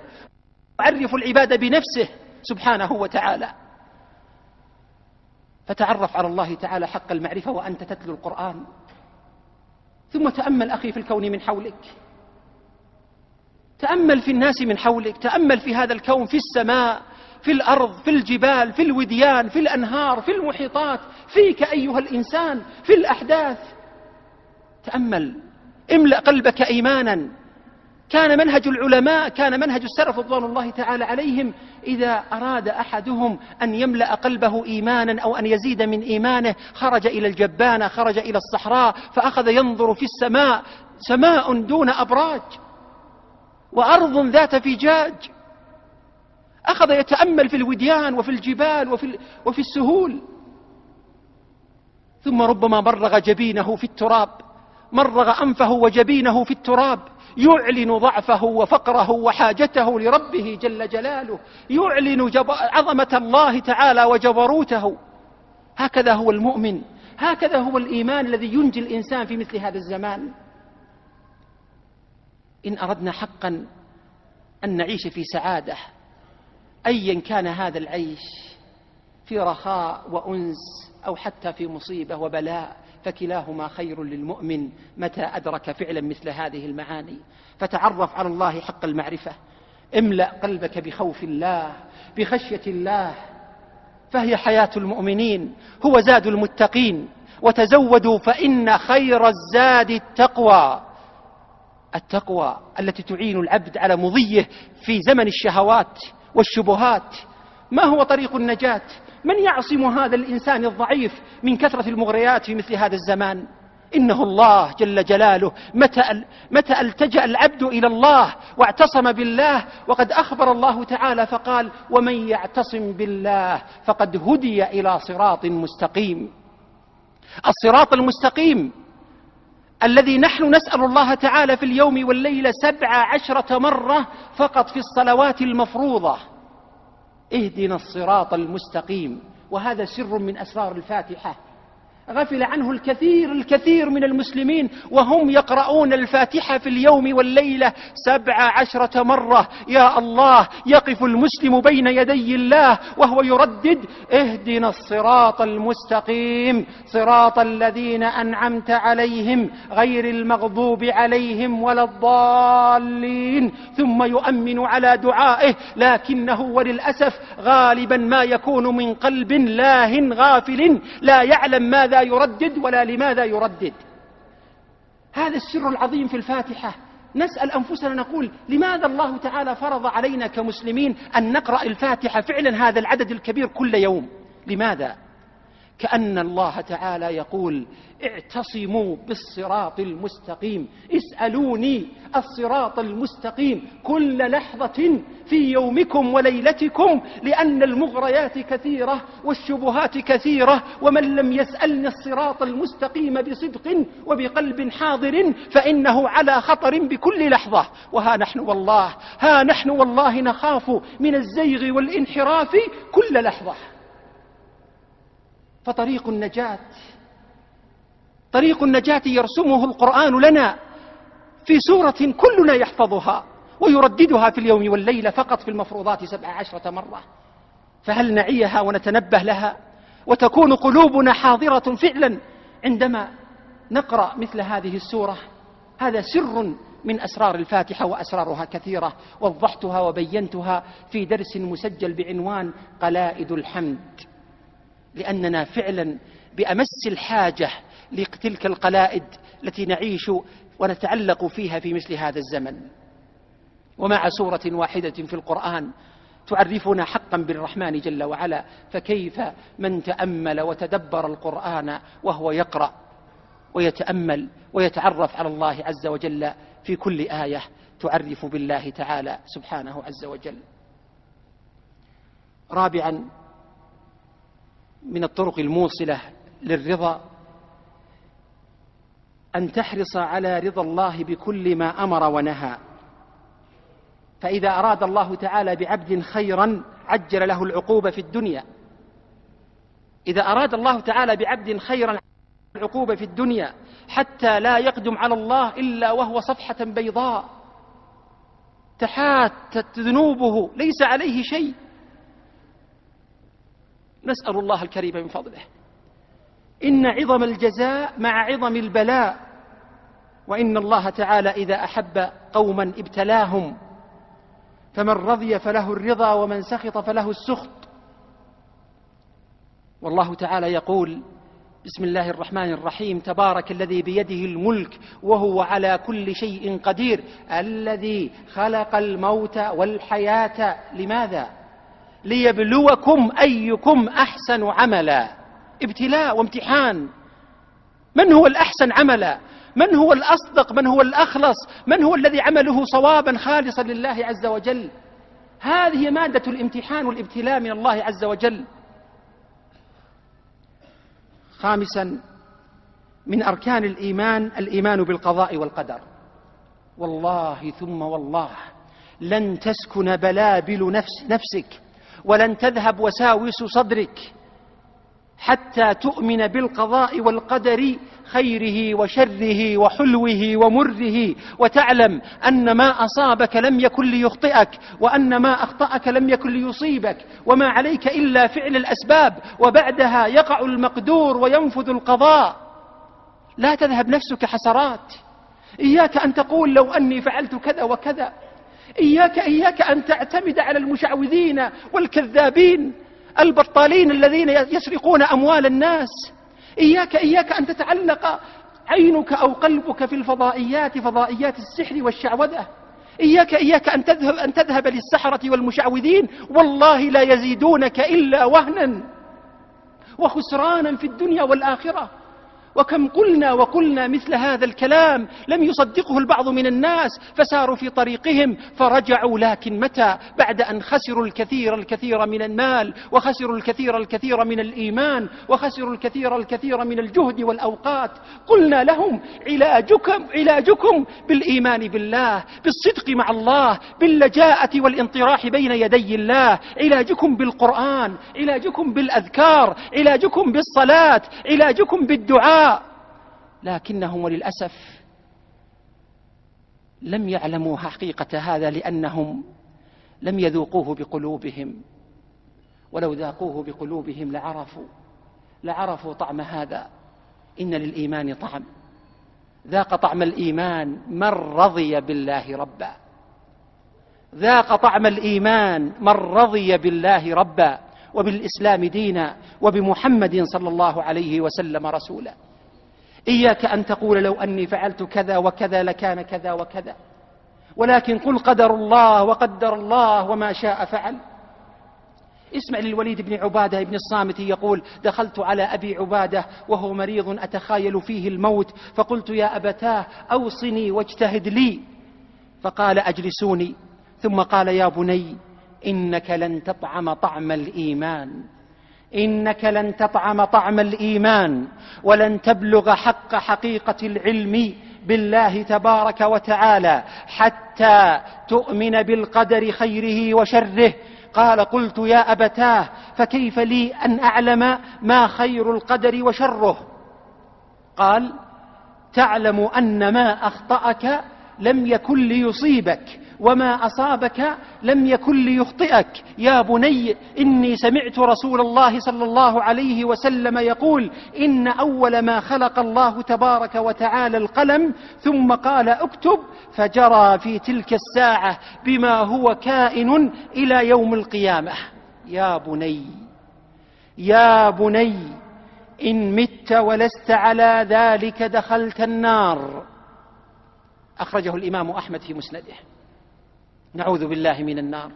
يعرف العباد بنفسه. سبحانه وتعالى. فتعرف على الله تعالى حق المعرفة وأنت تتلو القرآن. ثم تأمل أخي في الكون من حولك. تأمل في الناس من حولك. تأمل في هذا الكون في السماء في الأرض في الجبال في الوديان في الأنهار في المحيطات. فيك أيها الإنسان في الأحداث. تأمل. املأ قلبك إيمانا. كان منهج العلماء كان منهج السلف رضوان الله تعالى عليهم إذا أراد أحدهم أن يملأ قلبه إيمانا أو أن يزيد من إيمانه خرج إلى الجبانة خرج إلى الصحراء فأخذ ينظر في السماء سماء دون أبراج وأرض ذات فجاج. أخذ يتأمل في الوديان وفي الجبال وفي, وفي السهول. ثم ربما مرغ جبينه في التراب مرغ أنفه وجبينه في التراب. يعلن ضعفه وفقره وحاجته لربه جل جلاله يعلن عظمة الله تعالى وجبروته. هكذا هو المؤمن هكذا هو الإيمان الذي ينجي الإنسان في مثل هذا الزمان. إن أردنا حقا أن نعيش في سعادة أيا كان هذا العيش في رخاء وأنس أو حتى في مصيبة وبلاء فكلاهما خير للمؤمن متى أدرك فعلا مثل هذه المعاني. فتعرف على الله حق المعرفة. املأ قلبك بخوف الله بخشية الله. فهي حياة المؤمنين. هو زاد المتقين. وتزودوا فإن خير الزاد التقوى. التقوى التي تعين العبد على مضيه في زمن الشهوات والشبهات. ما هو طريق النجاة؟ من يعصم هذا الإنسان الضعيف من كثرة المغريات في مثل هذا الزمان؟ إنه الله جل جلاله متى, متى التجأ العبد إلى الله واعتصم بالله وقد أخبر الله تعالى فقال ومن يعتصم بالله فقد هدي إلى صراط مستقيم. الصراط المستقيم الذي نحن نسأل الله تعالى في اليوم والليلة سبع عشرة مرة فقط في الصلوات المفروضة. اهدنا الصراط المستقيم. وهذا سر من أسرار الفاتحة. غفل عنه الكثير الكثير من المسلمين وهم يقرؤون الفاتحة في اليوم والليلة سبع عشرة مرة. يا الله يقف المسلم بين يدي الله وهو يردد اهدنا الصراط المستقيم صراط الذين أنعمت عليهم غير المغضوب عليهم ولا الضالين. ثم يؤمن على دعائه لكنه وللأسف غالبا ما يكون من قلب لاه غافل لا يعلم ماذا يردد ولا لماذا يردد. هذا السر العظيم في الفاتحة. نسأل أنفسنا نقول لماذا الله تعالى فرض علينا كمسلمين أن نقرأ الفاتحة فعلا هذا العدد الكبير كل يوم؟ لماذا؟ كأن الله تعالى يقول اعتصموا بالصراط المستقيم اسألوني الصراط المستقيم كل لحظة في يومكم وليلتكم لأن المغريات كثيرة والشبهات كثيرة ومن لم يسألني الصراط المستقيم بصدق وبقلب حاضر فإنه على خطر بكل لحظة. وها نحن والله ها نحن والله نخاف من الزيغ والانحراف كل لحظة. فطريق النجاة. طريق النجاة يرسمه القرآن لنا في سورة كلنا يحفظها ويرددها في اليوم والليلة فقط في المفروضات سبع عشرة مرة. فهل نعيها ونتنبه لها؟ وتكون قلوبنا حاضرة فعلا عندما نقرأ مثل هذه السورة. هذا سر من أسرار الفاتحة وأسرارها كثيرة. وضحتها وبينتها في درس مسجل بعنوان قلائد الحمد. لأننا فعلا بأمس الحاجة لتلك القلائد التي نعيش ونتعلق فيها في مثل هذا الزمن. ومع سورة واحدة في القرآن تعرفنا حقا بالرحمن جل وعلا فكيف من تأمل وتدبر القرآن وهو يقرأ ويتأمل ويتعرف على الله عز وجل في كل آية تعرف بالله تعالى سبحانه عز وجل. رابعا من الطرق الموصلة للرضا أن تحرص على رضا الله بكل ما أمر ونهى. فإذا أراد الله تعالى بعبد خيرا عجل له العقوبة في الدنيا. إذا أراد الله تعالى بعبد خيرا العقوبة في الدنيا حتى لا يقدم على الله إلا وهو صفحة بيضاء. تحاتت ذنوبه ليس عليه شيء. نسأل الله الكريم من فضله. إن عظم الجزاء مع عظم البلاء وإن الله تعالى إذا أحب قوما ابتلاهم فمن رضي فله الرضا ومن سخط فله السخط. والله تعالى يقول بسم الله الرحمن الرحيم تبارك الذي بيده الملك وهو على كل شيء قدير الذي خلق الموت والحياة. لماذا؟ ليبلوكم أيكم أحسن عملا. ابتلاء وامتحان. من هو الأحسن عملا؟ من هو الأصدق؟ من هو الأخلص؟ من هو الذي عمله صوابا خالصا لله عز وجل؟ هذه مادة الامتحان والابتلاء من الله عز وجل. خامسا من أركان الإيمان الإيمان بالقضاء والقدر. والله ثم والله لن تسكن بلابل نفس نفسك. ولن تذهب وساوس صدرك حتى تؤمن بالقضاء والقدر خيره وشره وحلوه ومره وتعلم أن ما أصابك لم يكن ليخطئك وأن ما أخطأك لم يكن ليصيبك وما عليك إلا فعل الأسباب وبعدها يقع المقدور وينفذ القضاء. لا تذهب نفسك حسرات. إياك أن تقول لو أني فعلت كذا وكذا. إياك إياك أن تعتمد على المشعوذين والكذابين البطالين الذين يسرقون أموال الناس. إياك إياك أن تتعلق عينك أو قلبك في الفضائيات فضائيات السحر والشعوذة. إياك إياك أن تذهب, أن تذهب للسحرة والمشعوذين. والله لا يزيدونك إلا وهنا وخسرانا في الدنيا والآخرة. وكم قلنا وقلنا مثل هذا الكلام لم يصدقه البعض من الناس فساروا في طريقهم فرجعوا لكن متى؟ بعد أن خسروا الكثير الكثير من المال وخسروا الكثير الكثير من الإيمان وخسروا الكثير الكثير من الجهد والأوقات. قلنا لهم علاجكم, علاجكم بالإيمان بالله بالصدق مع الله باللجاءة والانطراح بين يدي الله. علاجكم بالقرآن علاجكم بالأذكار علاجكم بالصلاة علاجكم بالدعاء. لكنهم وللأسف لم يعلموا حقيقة هذا لأنهم لم يذوقوه بقلوبهم. ولو ذاقوه بقلوبهم لعرفوا لعرفوا طعم هذا. إن للإيمان طعم. ذاق طعم الإيمان من رضي بالله ربا. ذاق طعم الإيمان من رضي بالله ربا. وبالإسلام دينا. وبمحمد صلى الله عليه وسلم رسولا. إياك أن تقول لو أني فعلت كذا وكذا لكان كذا وكذا. ولكن قل قدر الله وقدر الله وما شاء فعل. اسمع للوليد بن عبادة بن الصامت يقول دخلت على أبي عبادة وهو مريض أتخايل فيه الموت فقلت يا أبتاه أوصني واجتهد لي. فقال أجلسوني. ثم قال يا بني إنك لن تطعم طعم الإيمان. إنك لن تطعم طعم الإيمان ولن تبلغ حق حقيقة العلم بالله تبارك وتعالى حتى تؤمن بالقدر خيره وشره. قال قلت يا أبتاه فكيف لي أن أعلم ما خير القدر وشره؟ قال تعلم أن ما أخطأك لم يكن ليصيبك وما أصابك لم يكن ليخطئك. يا بني إني سمعت رسول الله صلى الله عليه وسلم يقول إن أول ما خلق الله تبارك وتعالى القلم ثم قال اكتب فجرى في تلك الساعة بما هو كائن إلى يوم القيامة. يا بني يا بني إن مت ولست على ذلك دخلت النار. أخرجه الإمام أحمد في مسنده. نعوذ بالله من النار.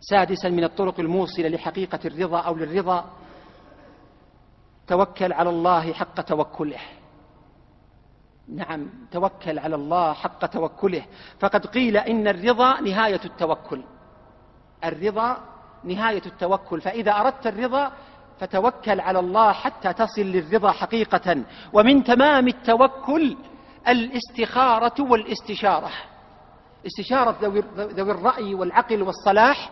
سادسا من الطرق الموصلة لحقيقة الرضا أو للرضا. توكل على الله حق توكله. نعم توكل على الله حق توكله. فقد قيل إن الرضا نهاية التوكل. الرضا نهاية التوكل. فإذا أردت الرضا فتوكل على الله حتى تصل للرضا حقيقة. ومن تمام التوكل الاستخارة والاستشارة. استشارة ذوي الرأي والعقل والصلاح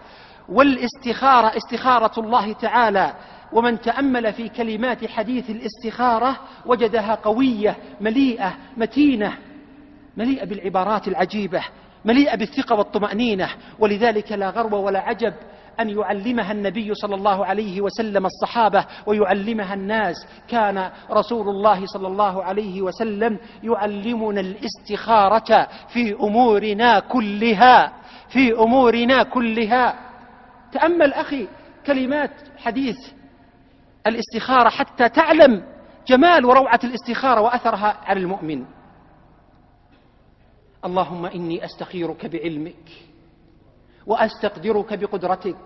والاستخارة استخارة الله تعالى ومن تأمل في كلمات حديث الاستخارة وجدها قوية مليئة متينة مليئة بالعبارات العجيبة مليئة بالثقة والطمأنينة ولذلك لا غرو ولا عجب أن يعلمها النبي صلى الله عليه وسلم الصحابة ويعلمها الناس. كان رسول الله صلى الله عليه وسلم يعلمنا الاستخارة في أمورنا كلها في أمورنا كلها. تأمل أخي كلمات حديث الاستخارة حتى تعلم جمال وروعة الاستخارة وأثرها على المؤمن. اللهم إني أستخيرك بعلمك. وأستقدرك بقدرتك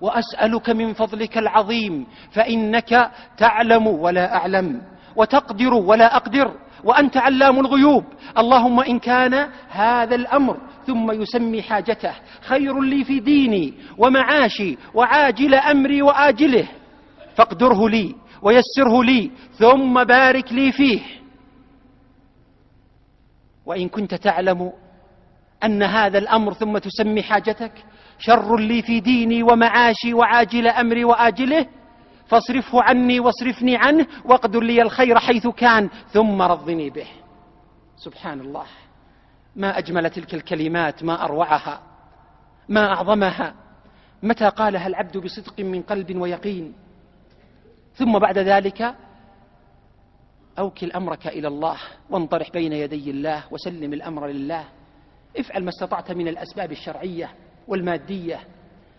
وأسألك من فضلك العظيم فإنك تعلم ولا أعلم وتقدر ولا أقدر وأنت علام الغيوب. اللهم إن كان هذا الأمر ثم يسمي حاجته خير لي في ديني ومعاشي وعاجل أمري وآجله. فاقدره لي ويسره لي ثم بارك لي فيه. وإن كنت تعلم أن هذا الأمر ثم تسمي حاجتك؟ شر لي في ديني ومعاشي وعاجل أمري وآجله فاصرفه عني واصرفني عنه واقدر لي الخير حيث كان ثم رضني به. سبحان الله. ما أجمل تلك الكلمات ما أروعها ما أعظمها. متى قالها العبد بصدق من قلب ويقين؟ ثم بعد ذلك أوكل أمرك إلى الله وانطرح بين يدي الله وسلم الأمر لله. افعل ما استطعت من الأسباب الشرعية والمادية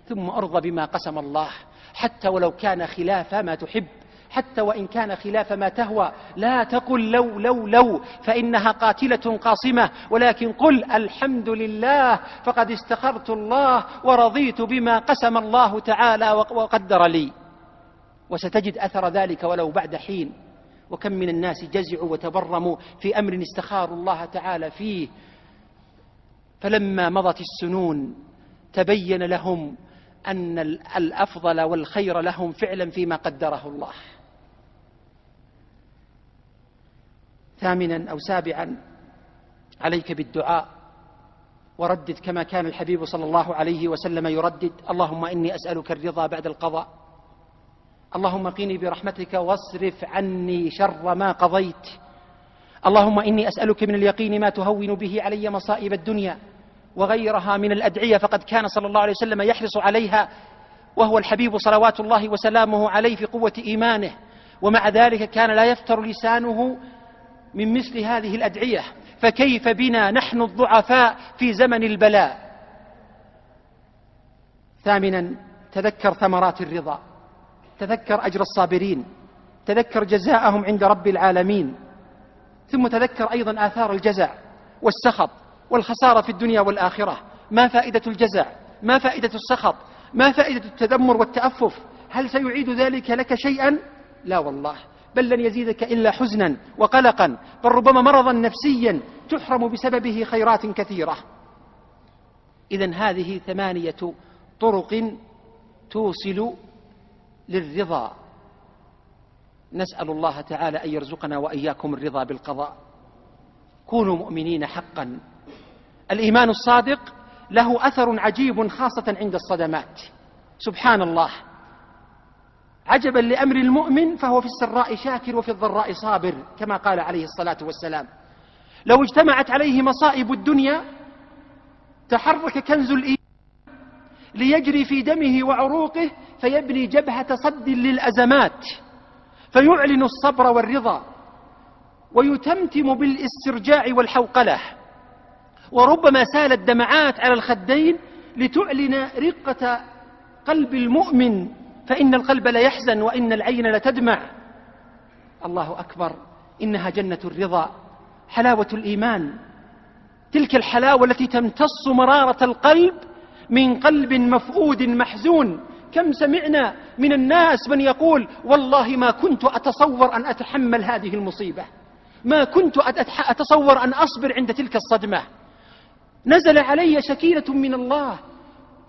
ثم أرضى بما قسم الله حتى ولو كان خلاف ما تحب حتى وإن كان خلاف ما تهوى لا تقل لو لو لو فإنها قاتلة قاصمة ولكن قل الحمد لله فقد استخرت الله ورضيت بما قسم الله تعالى وقدر لي. وستجد أثر ذلك ولو بعد حين. وكم من الناس جزعوا وتبرموا في أمر استخاروا الله تعالى فيه فلما مضت السنون تبين لهم أن الأفضل والخير لهم فعلا فيما قدره الله. ثامنا أو سابعا عليك بالدعاء. وردد كما كان الحبيب صلى الله عليه وسلم يردد اللهم إني أسألك الرضا بعد القضاء. اللهم قيني برحمتك واصرف عني شر ما قضيت. اللهم إني أسألك من اليقين ما تهون به علي مصائب الدنيا وغيرها من الأدعية فقد كان صلى الله عليه وسلم يحرص عليها وهو الحبيب صلوات الله وسلامه عليه في قوة إيمانه ومع ذلك كان لا يفتر لسانه من مثل هذه الأدعية فكيف بنا نحن الضعفاء في زمن البلاء ثامنا تذكر ثمرات الرضا تذكر أجر الصابرين تذكر جزاءهم عند رب العالمين ثم تذكر أيضا آثار الجزع والسخط والخسارة في الدنيا والآخرة. ما فائدة الجزع؟ ما فائدة السخط؟ ما فائدة التذمر والتأفف؟ هل سيعيد ذلك لك شيئا؟ لا والله. بل لن يزيدك إلا حزنا وقلقا. بل ربما مرضا نفسيا تحرم بسببه خيرات كثيرة. إذا هذه ثمانية طرق توصل للرضا. نسأل الله تعالى أن يرزقنا وإياكم الرضا بالقضاء. كونوا مؤمنين حقا. الإيمان الصادق له أثر عجيب خاصة عند الصدمات. سبحان الله. عجبا لأمر المؤمن فهو في السراء شاكر وفي الضراء صابر كما قال عليه الصلاة والسلام. لو اجتمعت عليه مصائب الدنيا تحرك كنز الإيمان ليجري في دمه وعروقه فيبني جبهة صد للأزمات. فيعلن الصبر والرضا ويتمتم بالاسترجاع والحوقلة. وربما سالت دمعات على الخدين لتعلن رقة قلب المؤمن فإن القلب ليحزن وإن العين لتدمع الله أكبر إنها جنة الرضا حلاوة الإيمان. تلك الحلاوة التي تمتص مرارة القلب من قلب مفؤود محزون كم سمعنا من الناس من يقول والله ما كنت أتصور أن أتحمل هذه المصيبة. ما كنت أتصور أن أصبر عند تلك الصدمة. نزل علي سكينة من الله.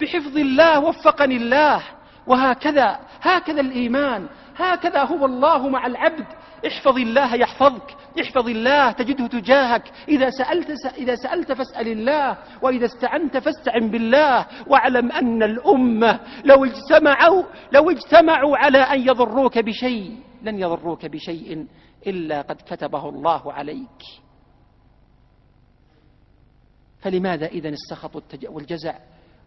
بحفظ الله وفقني الله. وهكذا هكذا الإيمان. هكذا هو الله مع العبد. احفظ الله يحفظك احفظ الله تجده تجاهك. إذا سألت, إذا سألت فاسأل الله وإذا استعنت فاستعن بالله. واعلم أن الأمة لو اجتمعوا, لو اجتمعوا على أن يضروك بشيء لن يضروك بشيء إلا قد كتبه الله عليك. فلماذا إذا السخط والجزع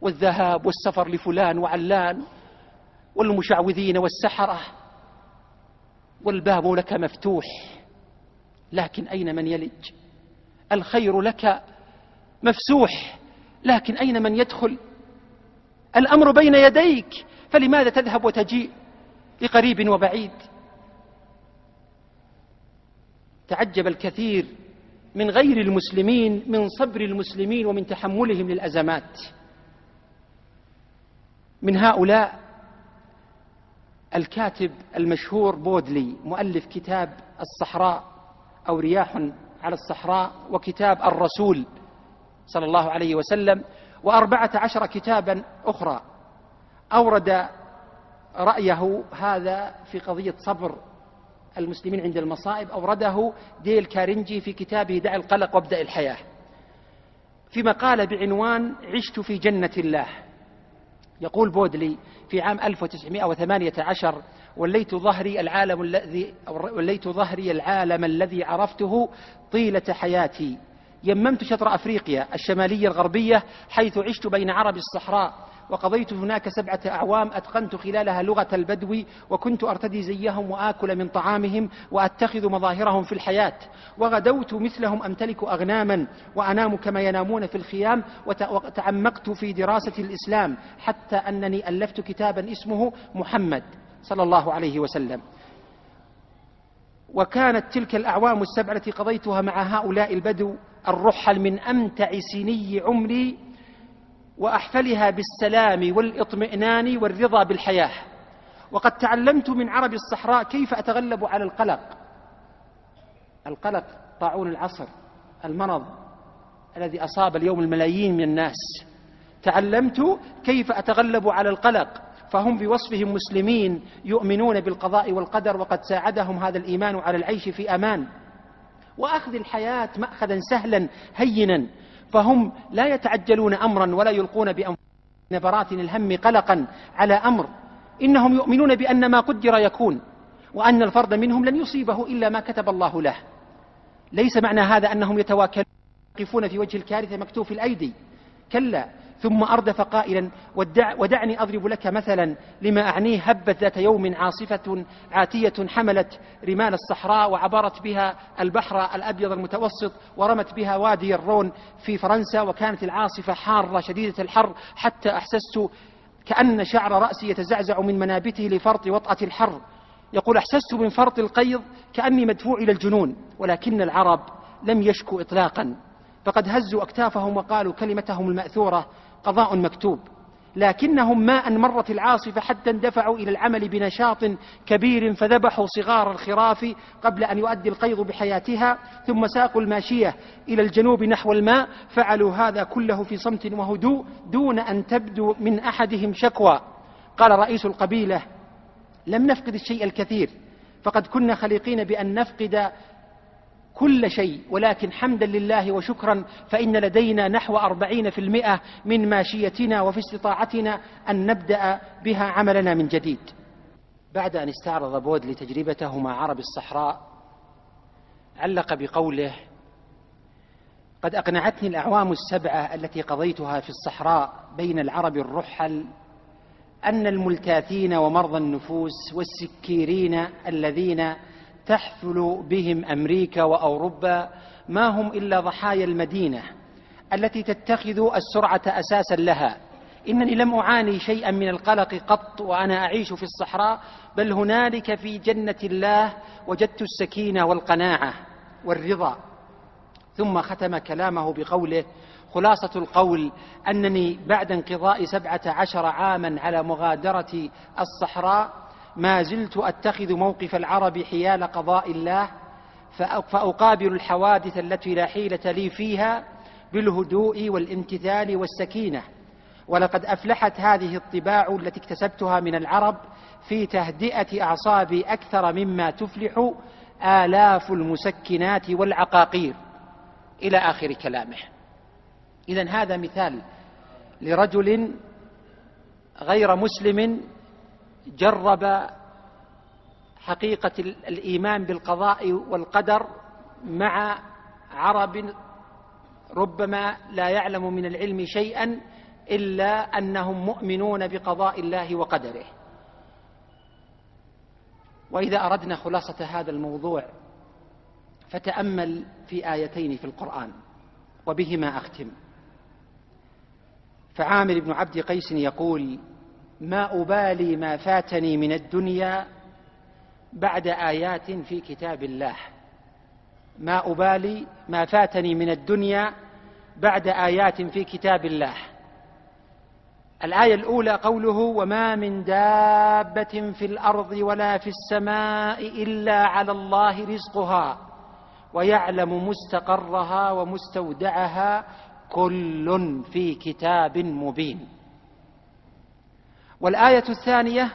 والذهاب والسفر لفلان وعلان والمشعوذين والسحرة؟ والباب لك مفتوح لكن أين من يلج؟ الخير لك مفسوح لكن أين من يدخل؟ الأمر بين يديك فلماذا تذهب وتجيء لقريب وبعيد؟ تعجب الكثير من غير المسلمين من صبر المسلمين ومن تحملهم للأزمات. من هؤلاء الكاتب المشهور بودلي مؤلف كتاب الصحراء أو رياح على الصحراء وكتاب الرسول صلى الله عليه وسلم وأربعة عشر كتابا أخرى. أورد رأيه هذا في قضية صبر المسلمين عند المصائب أورده ديل كارنجي في كتابه دع القلق وابدأ الحياة. في مقالة بعنوان عشت في جنة الله. يقول بودلي في عام 1918 وليت ظهري العالم الذي وليت ظهري العالم الذي عرفته طيلة حياتي. يممت شطر أفريقيا الشمالية الغربية حيث عشت بين عرب الصحراء وقضيت هناك سبعة أعوام أتقنت خلالها لغة البدو وكنت أرتدي زيهم وآكل من طعامهم وأتخذ مظاهرهم في الحياة. وغدوت مثلهم أمتلك أغناما وأنام كما ينامون في الخيام وتعمقت في دراسة الإسلام حتى أنني ألفت كتابا اسمه محمد صلى الله عليه وسلم. وكانت تلك الأعوام السبعة التي قضيتها مع هؤلاء البدو الرحل من أمتع سني عمري وأحفلها بالسلام والإطمئنان والرضا بالحياة. وقد تعلمت من عرب الصحراء كيف أتغلب على القلق. القلق طاعون العصر المرض الذي أصاب اليوم الملايين من الناس. تعلمت كيف أتغلب على القلق فهم بوصفهم مسلمين يؤمنون بالقضاء والقدر وقد ساعدهم هذا الإيمان على العيش في أمان. وأخذ الحياة مأخذا سهلا هينا. فهم لا يتعجلون أمرا ولا يلقون بأنفسهم. نبرات الهم قلقا على أمر. إنهم يؤمنون بأن ما قدر يكون وأن الفرد منهم لن يصيبه إلا ما كتب الله له. ليس معنى هذا أنهم يتواكلون يقفون في وجه الكارثة مكتوف الأيدي. كلا ثم أردف قائلا ودع ودعني أضرب لك مثلا لما أعنيه هبت ذات يوم عاصفة عاتية حملت رمال الصحراء وعبرت بها البحر الأبيض المتوسط ورمت بها وادي الرون في فرنسا وكانت العاصفة حارة شديدة الحر حتى أحسست كأن شعر رأسي يتزعزع من منابته لفرط وطأة الحر. يقول أحسست من فرط القيض كأني مدفوع إلى الجنون ولكن العرب لم يشكوا إطلاقا. فقد هزوا أكتافهم وقالوا كلمتهم المأثورة قضاء مكتوب. لكنهم ما أن مرت العاصفة حتى اندفعوا إلى العمل بنشاط كبير فذبحوا صغار الخراف قبل أن يؤدي القيض بحياتها ثم ساقوا الماشية إلى الجنوب نحو الماء فعلوا هذا كله في صمت وهدوء دون أن تبدو من أحدهم شكوى. قال رئيس القبيلة لم نفقد الشيء الكثير فقد كنا خليقين بأن نفقد كل شيء ولكن حمدا لله وشكرا فإن لدينا نحو أربعين في المئة من ماشيتنا وفي استطاعتنا أن نبدأ بها عملنا من جديد. بعد أن استعرض بودلي تجربته مع عرب الصحراء علق بقوله قد أقنعتني الأعوام السبعة التي قضيتها في الصحراء بين العرب الرحل أن الملتاثين ومرضى النفوس والسكيرين الذين تحفل بهم أمريكا وأوروبا ما هم إلا ضحايا المدينة التي تتخذ السرعة أساسا لها. إنني لم أعاني شيئا من القلق قط وأنا أعيش في الصحراء بل هنالك في جنة الله وجدت السكينة والقناعة والرضا. ثم ختم كلامه بقوله خلاصة القول أنني بعد انقضاء سبعة عشر عاما على مغادرة الصحراء ما زلت أتخذ موقف العرب حيال قضاء الله فأقابل الحوادث التي لا حيلة لي فيها بالهدوء والامتثال والسكينة. ولقد أفلحت هذه الطباع التي اكتسبتها من العرب في تهدئة أعصابي أكثر مما تفلح آلاف المسكنات والعقاقير. إلى آخر كلامه. إذا هذا مثال لرجل غير مسلم جرب حقيقة الإيمان بالقضاء والقدر مع عرب ربما لا يعلم من العلم شيئا إلا أنهم مؤمنون بقضاء الله وقدره. وإذا أردنا خلاصة هذا الموضوع فتأمل في آيتين في القرآن وبهما أختم. فعامر بن عبد قيس يقول ما أبالي ما فاتني من الدنيا بعد آيات في كتاب الله. ما أبالي ما فاتني من الدنيا بعد آيات في كتاب الله. الآية الأولى قوله وما من دابة في الأرض ولا في السماء إلا على الله رزقها ويعلم مستقرها ومستودعها كل في كتاب مبين. والآية الثانية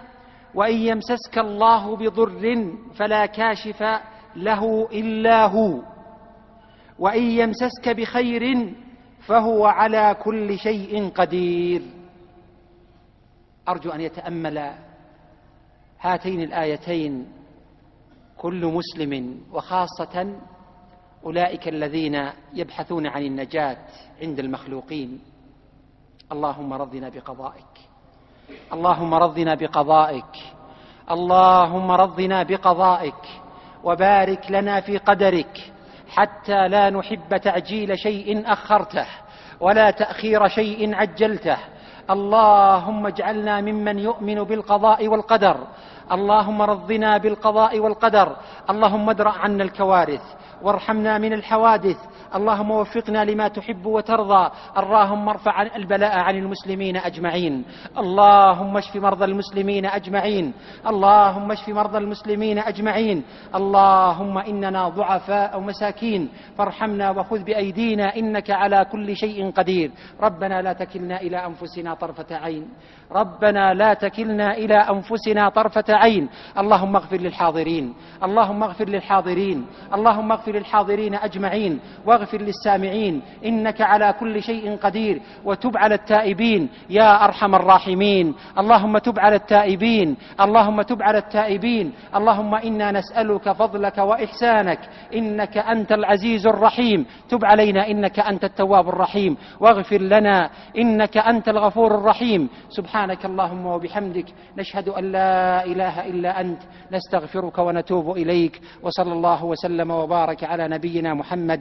وإن يمسسك الله بضر فلا كاشف له إلا هو وإن يمسسك بخير فهو على كل شيء قدير. أرجو أن يتأمل هاتين الآيتين كل مسلم وخاصة أولئك الذين يبحثون عن النجاة عند المخلوقين. اللهم رضنا بقضائك. اللهم رضنا بقضائك. اللهم رضنا بقضائك. وبارك لنا في قدرك. حتى لا نحب تعجيل شيء أخرته ولا تأخير شيء عجلته. اللهم اجعلنا ممن يؤمن بالقضاء والقدر. اللهم رضنا بالقضاء والقدر. اللهم ادرأ عنا الكوارث. وارحمنا من الحوادث. اللهم وفقنا لما تحب وترضى. اللهم ارفع البلاء عن المسلمين أجمعين. اللهم اشف مرضى المسلمين أجمعين. اللهم اشف مرضى المسلمين أجمعين. اللهم إننا ضعفاء ومساكين. فارحمنا وخذ بأيدينا. إنك على كل شيء قدير. ربنا لا تكلنا إلى أنفسنا طرفة عين. ربنا لا تكلنا إلى أنفسنا طرفة عين. اللهم اغفر للحاضرين. اللهم اغفر للحاضرين. اللهم اغفر للحاضرين أجمعين. واغفر للسامعين إنك على كل شيء قدير وتب على التائبين يا أرحم الراحمين. اللهم تب على التائبين اللهم تب على التائبين. اللهم إنا نسألك فضلك وإحسانك إنك أنت العزيز الرحيم. تب علينا إنك أنت التواب الرحيم. واغفر لنا إنك أنت الغفور الرحيم. سبحانك اللهم وبحمدك نشهد أن لا إله إلا أنت نستغفرك ونتوب إليك. وصلى الله وسلم وبارك على نبينا محمد